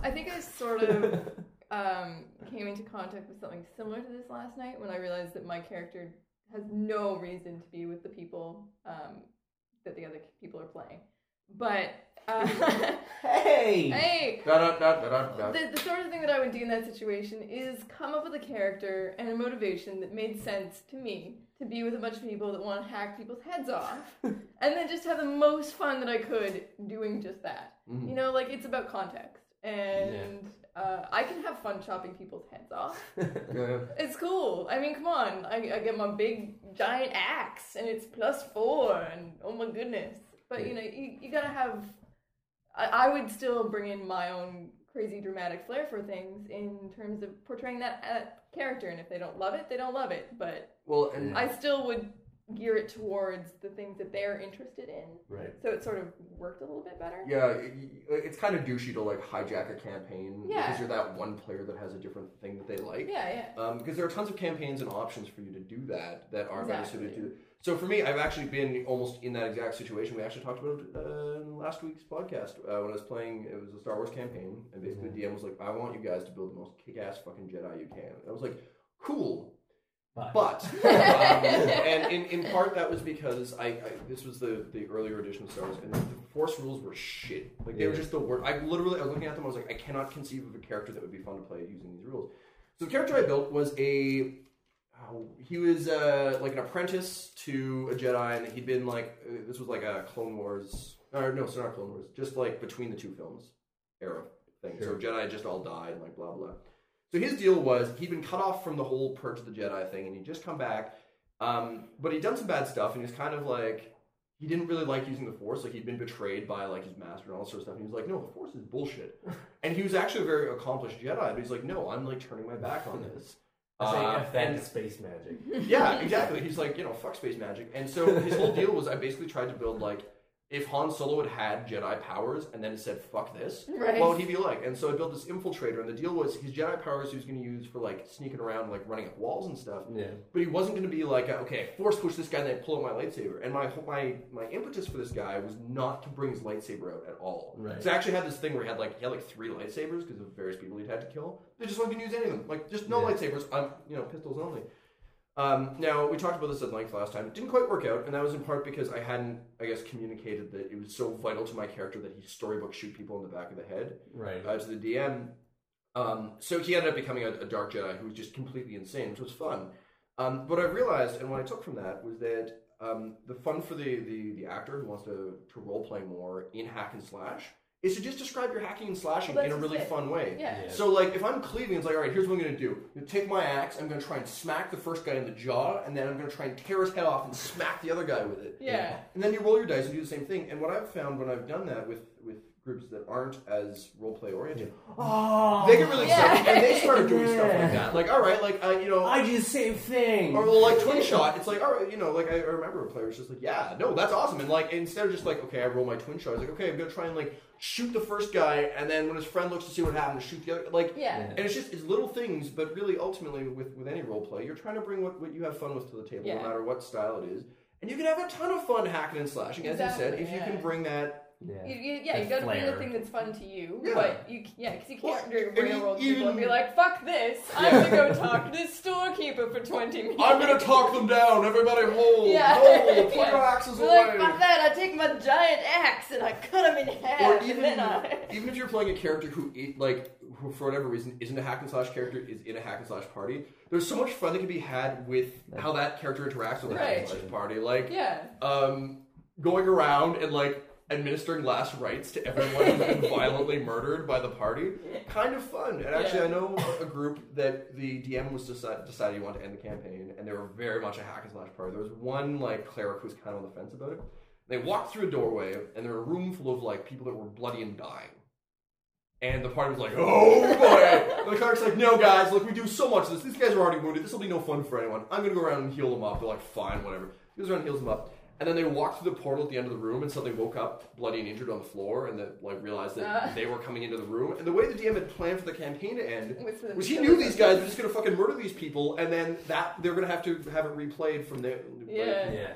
I think I sort of um, came into contact with something similar to this last night when I realized that my character has no reason to be with the people um, that the other people are playing. But uh, hey! hey, da da da the, the sort of thing that I would do in that situation is come up with a character and a motivation that made sense to me to be with a bunch of people that want to hack people's heads off, and then just have the most fun that I could doing just that. Mhm. You know, like it's about context, and uh, I can have fun chopping people's heads off. Yeah, yeah. It's cool. I mean, come on. I, I get my big giant axe, and it's plus four, and oh my goodness. But you know, you, you gotta have. I, I would still bring in my own crazy dramatic flair for things in terms of portraying that uh, character, and if they don't love it, they don't love it. But Well, and I still would gear it towards the things that they're interested in, right. so it sort of worked a little bit better. yeah, it, it's kind of douchey to like hijack a campaign Yeah. because you're that one player that has a different thing that they like. Yeah, yeah. because there are tons of campaigns and options for you to do that that are better suited Exactly. to. So for me, I've actually been almost in that exact situation. We actually talked about uh, in last week's podcast uh, when I was playing. It was a Star Wars campaign, and basically the DM was like, "I want you guys to build the most kick-ass fucking Jedi you can." And I was like, "Cool." But, But um, and in, in part that was because I, I this was the, the earlier edition of Star Wars and the Force rules were shit. Like they were just the worst. I literally I was looking at them. I was like, I cannot conceive of a character that would be fun to play using these rules. So the character I built was a oh, he was uh, like an apprentice to a Jedi, and he'd been like uh, this was like a Clone Wars. Or no, sorry, not Clone Wars. Just like between the two films era thing. Sure. So Jedi just all died, and like blah blah. So his deal was he'd been cut off from the whole Purge of the Jedi thing, and he'd just come back. Um, but he'd done some bad stuff, and he was kind of like he didn't really like using the Force. Like he'd been betrayed by like his master and all that sort of stuff. And he was like, "No, the Force is bullshit." and he was actually a very accomplished Jedi, but he's like, "No, I'm like turning my back on this." Uh, and- space magic. yeah, exactly. He's like, you know, fuck space magic. And so his whole deal was I basically tried to build like if Han Solo had had Jedi powers and then it said fuck this, Right. what would he be like? And so I built this infiltrator, and the deal was his Jedi powers he was going to use for like sneaking around, like running up walls and stuff. Yeah. But he wasn't going to be like, okay, force push this guy and then pull out my lightsaber. And my my my impetus for this guy was not to bring his lightsaber out at all. Right. So I actually had this thing where he had like he had like three lightsabers because of various people he'd had to kill. They just weren't going to use any of them. Like just no Yeah. lightsabers. I'm you know pistols only. Um, now we talked about this at length last time. It didn't quite work out, and that was in part because I hadn't, I guess, communicated that it was so vital to my character that he storybook shoot people in the back of the head Right. uh, to the DM. Um, so he ended up becoming a, a dark Jedi who was just completely insane, which was fun. Um, what I realized, and what I took from that, was that um, the fun for the, the, the actor who wants to, to role play more in hack and slash is to just describe your hacking and slashing Well, in a that's really it. fun way. Yeah. Yeah. So like if I'm cleaving, it's like, all right, here's what I'm gonna do. I'm gonna take my axe, I'm gonna try and smack the first guy in the jaw, and then I'm gonna try and tear his head off and smack the other guy with it. Yeah. And then you roll your dice and do the same thing. And what I've found when I've done that with with groups that aren't as role play oriented, Oh, they get really Yeah. excited and they started doing stuff like that. Like, all right, like uh, you know, I do the same thing. or well, like twin shot, it's like, all right, you know, like I, I remember a player was just like, yeah, no, that's awesome. And like instead of just like, okay, I roll my twin shot, I was like, okay, I'm gonna try and like shoot the first guy, and then when his friend looks to see what happened, shoot the other. Like, Yeah. and it's just it's little things, but really ultimately with with any role play, you're trying to bring what, what you have fun with to the table, Yeah. no matter what style it is. And you can have a ton of fun hacking and slashing, as you said, Exactly, if you can bring that. You, yeah. you, yeah, you gotta bring the thing that's fun to you, Yeah. but you yeah, because you can't bring and bring you- world to people and be like, "Fuck this! I'm gonna go talk to this storekeeper for 20 minutes." I'm gonna talk them down, everybody hold, Yeah. hold, put Yeah. your axes We're away. like, fuck that! I take my giant axe and I cut him in half, or and even then I. even if you're playing a character who like who for whatever reason isn't a hack and slash character is in a hack and slash party there's so much fun that can be had with how that character interacts with the hack and Right. slash party like Yeah. um going around and like administering last rites to everyone who's been violently murdered by the party kind of fun and actually Yeah. i know a group that the dm was decide, decided he wanted to end the campaign and they were very much a hack and slash party there was one like cleric who was kind of on the fence about it they walked through a doorway and there were a room full of like people that were bloody and dying And the party was like, oh boy. And the cleric's like, no, guys, look, we do so much of this. These guys are already wounded. This will be no fun for anyone. I'm going to go around and heal them up. They're like, fine, whatever. He goes around and heals them up. And then they walked through the portal at the end of the room and suddenly woke up bloody and injured on the floor and then like realized that Uh. they were coming into the room. And the way the DM had planned for the campaign to end Was for was he knew these guys were just gonna fucking murder these people and then that they're gonna have to have it replayed from there. Yeah. Yeah.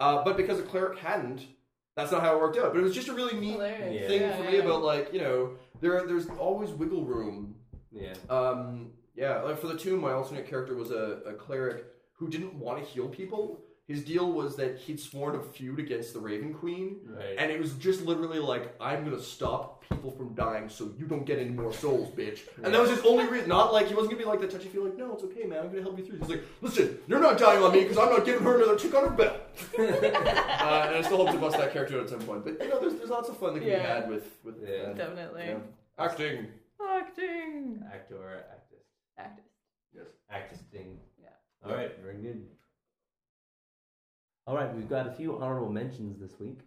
Uh, but because the cleric hadn't, that's not how it worked out. But it was just a really neat Hilarious. Thing Yeah, for yeah, me yeah. about like you know there there's always wiggle room. Yeah. Um, yeah, like for the tomb, my alternate character was a, a cleric who didn't want to heal people. His deal was that he'd sworn a feud against the Raven Queen, Right. and it was just literally like, I'm gonna stop people from dying so you don't get any more souls, bitch. And that was his only reason. Not like he wasn't gonna be like the touchy feel like, no, it's okay, man, I'm gonna help you through. He's like, listen, you're not dying on me because I'm not giving her another chick on her belt. uh, and I still hope to bust that character out at some point. But you know, there's there's lots of fun that can Yeah. be had with with Yeah. uh, Definitely. yeah. acting. Acting. Actor, actress. Actors. Yes. Acting. Yeah. All right, very good. All right, we've got a few honorable mentions this week.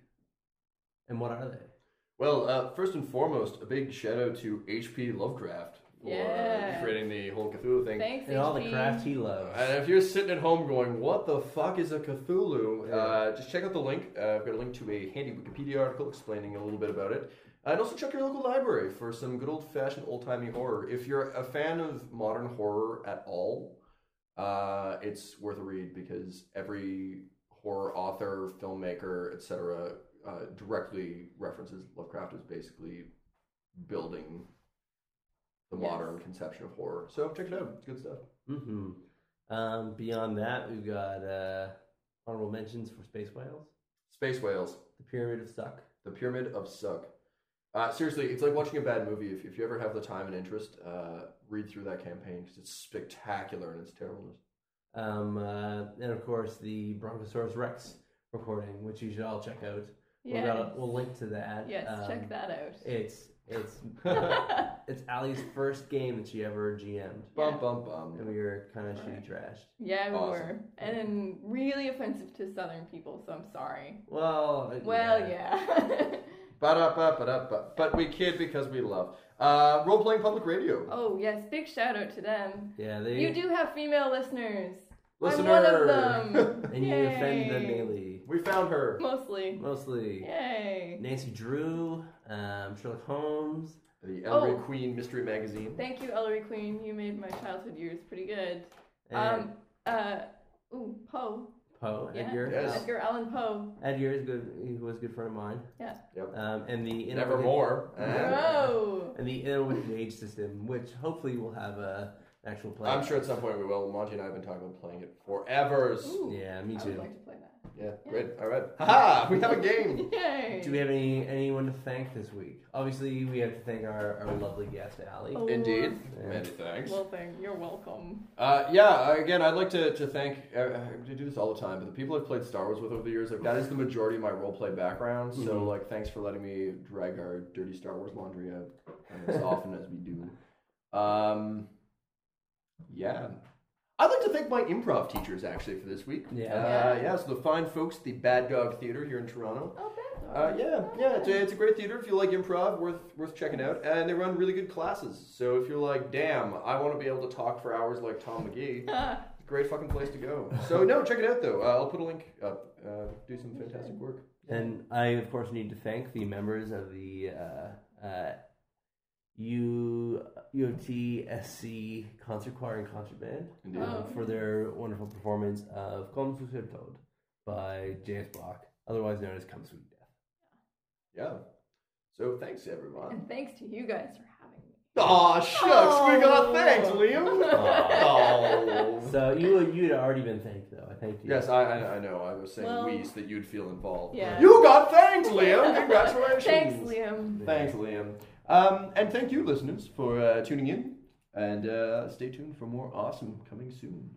And what are they? Well, uh, first and foremost, a big shout out to H.P. Lovecraft for Yeah. creating the whole Cthulhu thing. Thanks, And all the craft he loves. And if you're sitting at home going, "What the fuck is a Cthulhu?" Yeah. Uh, just check out the link. Uh, I've got a link to a handy Wikipedia article explaining a little bit about it. And also check your local library for some good old-fashioned, old-timey horror. If you're a fan of modern horror at all, uh, it's worth a read because every horror author, filmmaker, etc., uh, directly references Lovecraft as basically building the Yes. modern conception of horror. So check it out; it's good stuff. hmm Um, beyond that, we've got uh, honorable mentions for Space Whales, Space Whales. The Pyramid of Suck. The Pyramid of Suck. Uh, seriously, it's like watching a bad movie. If, if you ever have the time and interest, uh, read through that campaign because it's spectacular in its terribleness. Um, uh, and of course, the Brontosaurus Rex recording, which you should all check out. We've Yes. got a- we'll link to that. Yes, Um, check that out. It's it's it's Ali's first game that she ever GM'd, Bum Yeah. bum bum. and we were kind of Right. shitty trashed. yeah, we Awesome. were. And really offensive to Southern people, so I'm sorry. Well, Well, yeah. Ba-da-ba-ba-da-ba. But we kid because we love. Uh, Role playing public radio. oh, yes, big shout out to them. yeah. They You do have female listeners. Listener. I'm one of them. and you Yay. offend them mainly. We found her. Mostly. mostly. Yay. Nancy Drew, um, Sherlock Holmes. The Ellery Oh. Queen Mystery Magazine. Thank you, Ellery Queen. You made my childhood years pretty good. And Um, uh, ooh, Poe. Poe, Yeah. Edgar. Yes. Edgar Allan Poe. Edgar is good. He was a good friend of mine. Yeah. Yep. Um, and the innovative- Nevermore. Yeah. Whoa. and the innovative age system, which hopefully we'll have a an actual play. I'm sure at some point we will. Monty and I have been talking about playing it forever. Ooh, Yeah, me too. I would too. like to play that. Yeah, great. All right. Haha! We have a game. Yay. Do we have any anyone to thank this week? Obviously, we have to thank our, our lovely guest, Ali. Oh, Indeed. Yeah. Many thanks. Well, thank you're welcome. Uh, yeah, again, I'd like to, to thank, uh, I do this all the time, but the people I've played Star Wars with over the years, like, that is the majority of my roleplay background. So, Mhm. like, thanks for letting me drag our dirty Star Wars laundry out uh, as often as we do. Um, yeah. I'd like to thank my improv teachers, actually, for this week. Yeah. Uh, Yeah. yeah, so the fine folks at the Bad Dog Theater here in Toronto. Oh, bad. Uh, yeah, yeah, it's a, it's a great theater if you like improv, worth worth checking out. And they run really good classes. So if you're like, damn, I want to be able to talk for hours like Tom McGee, Ah, great fucking place to go. So no, check it out though. Uh, I'll put a link up. Uh, do some fantastic work. And I, of course, need to thank the members of the uh, uh, U U of T SC concert choir and concert band Indeed. um, Oh. for their wonderful performance of "Komm, süßer Tod" by J.S. Bach, otherwise known as "Come Sweet Death." Yeah. So thanks everyone. and thanks to you guys for having me. Aw shucks, we got Oh. thanks, Liam. Oh. So you you'd already been thanked though. I thanked you. Yes, I, I I know. I was saying Well- we so that you'd feel involved. Yeah. You got thanks, Liam. Congratulations. Thanks, Liam. Thanks, Liam. Um, and thank you, listeners, for uh, tuning in. And uh, stay tuned for more awesome coming soon.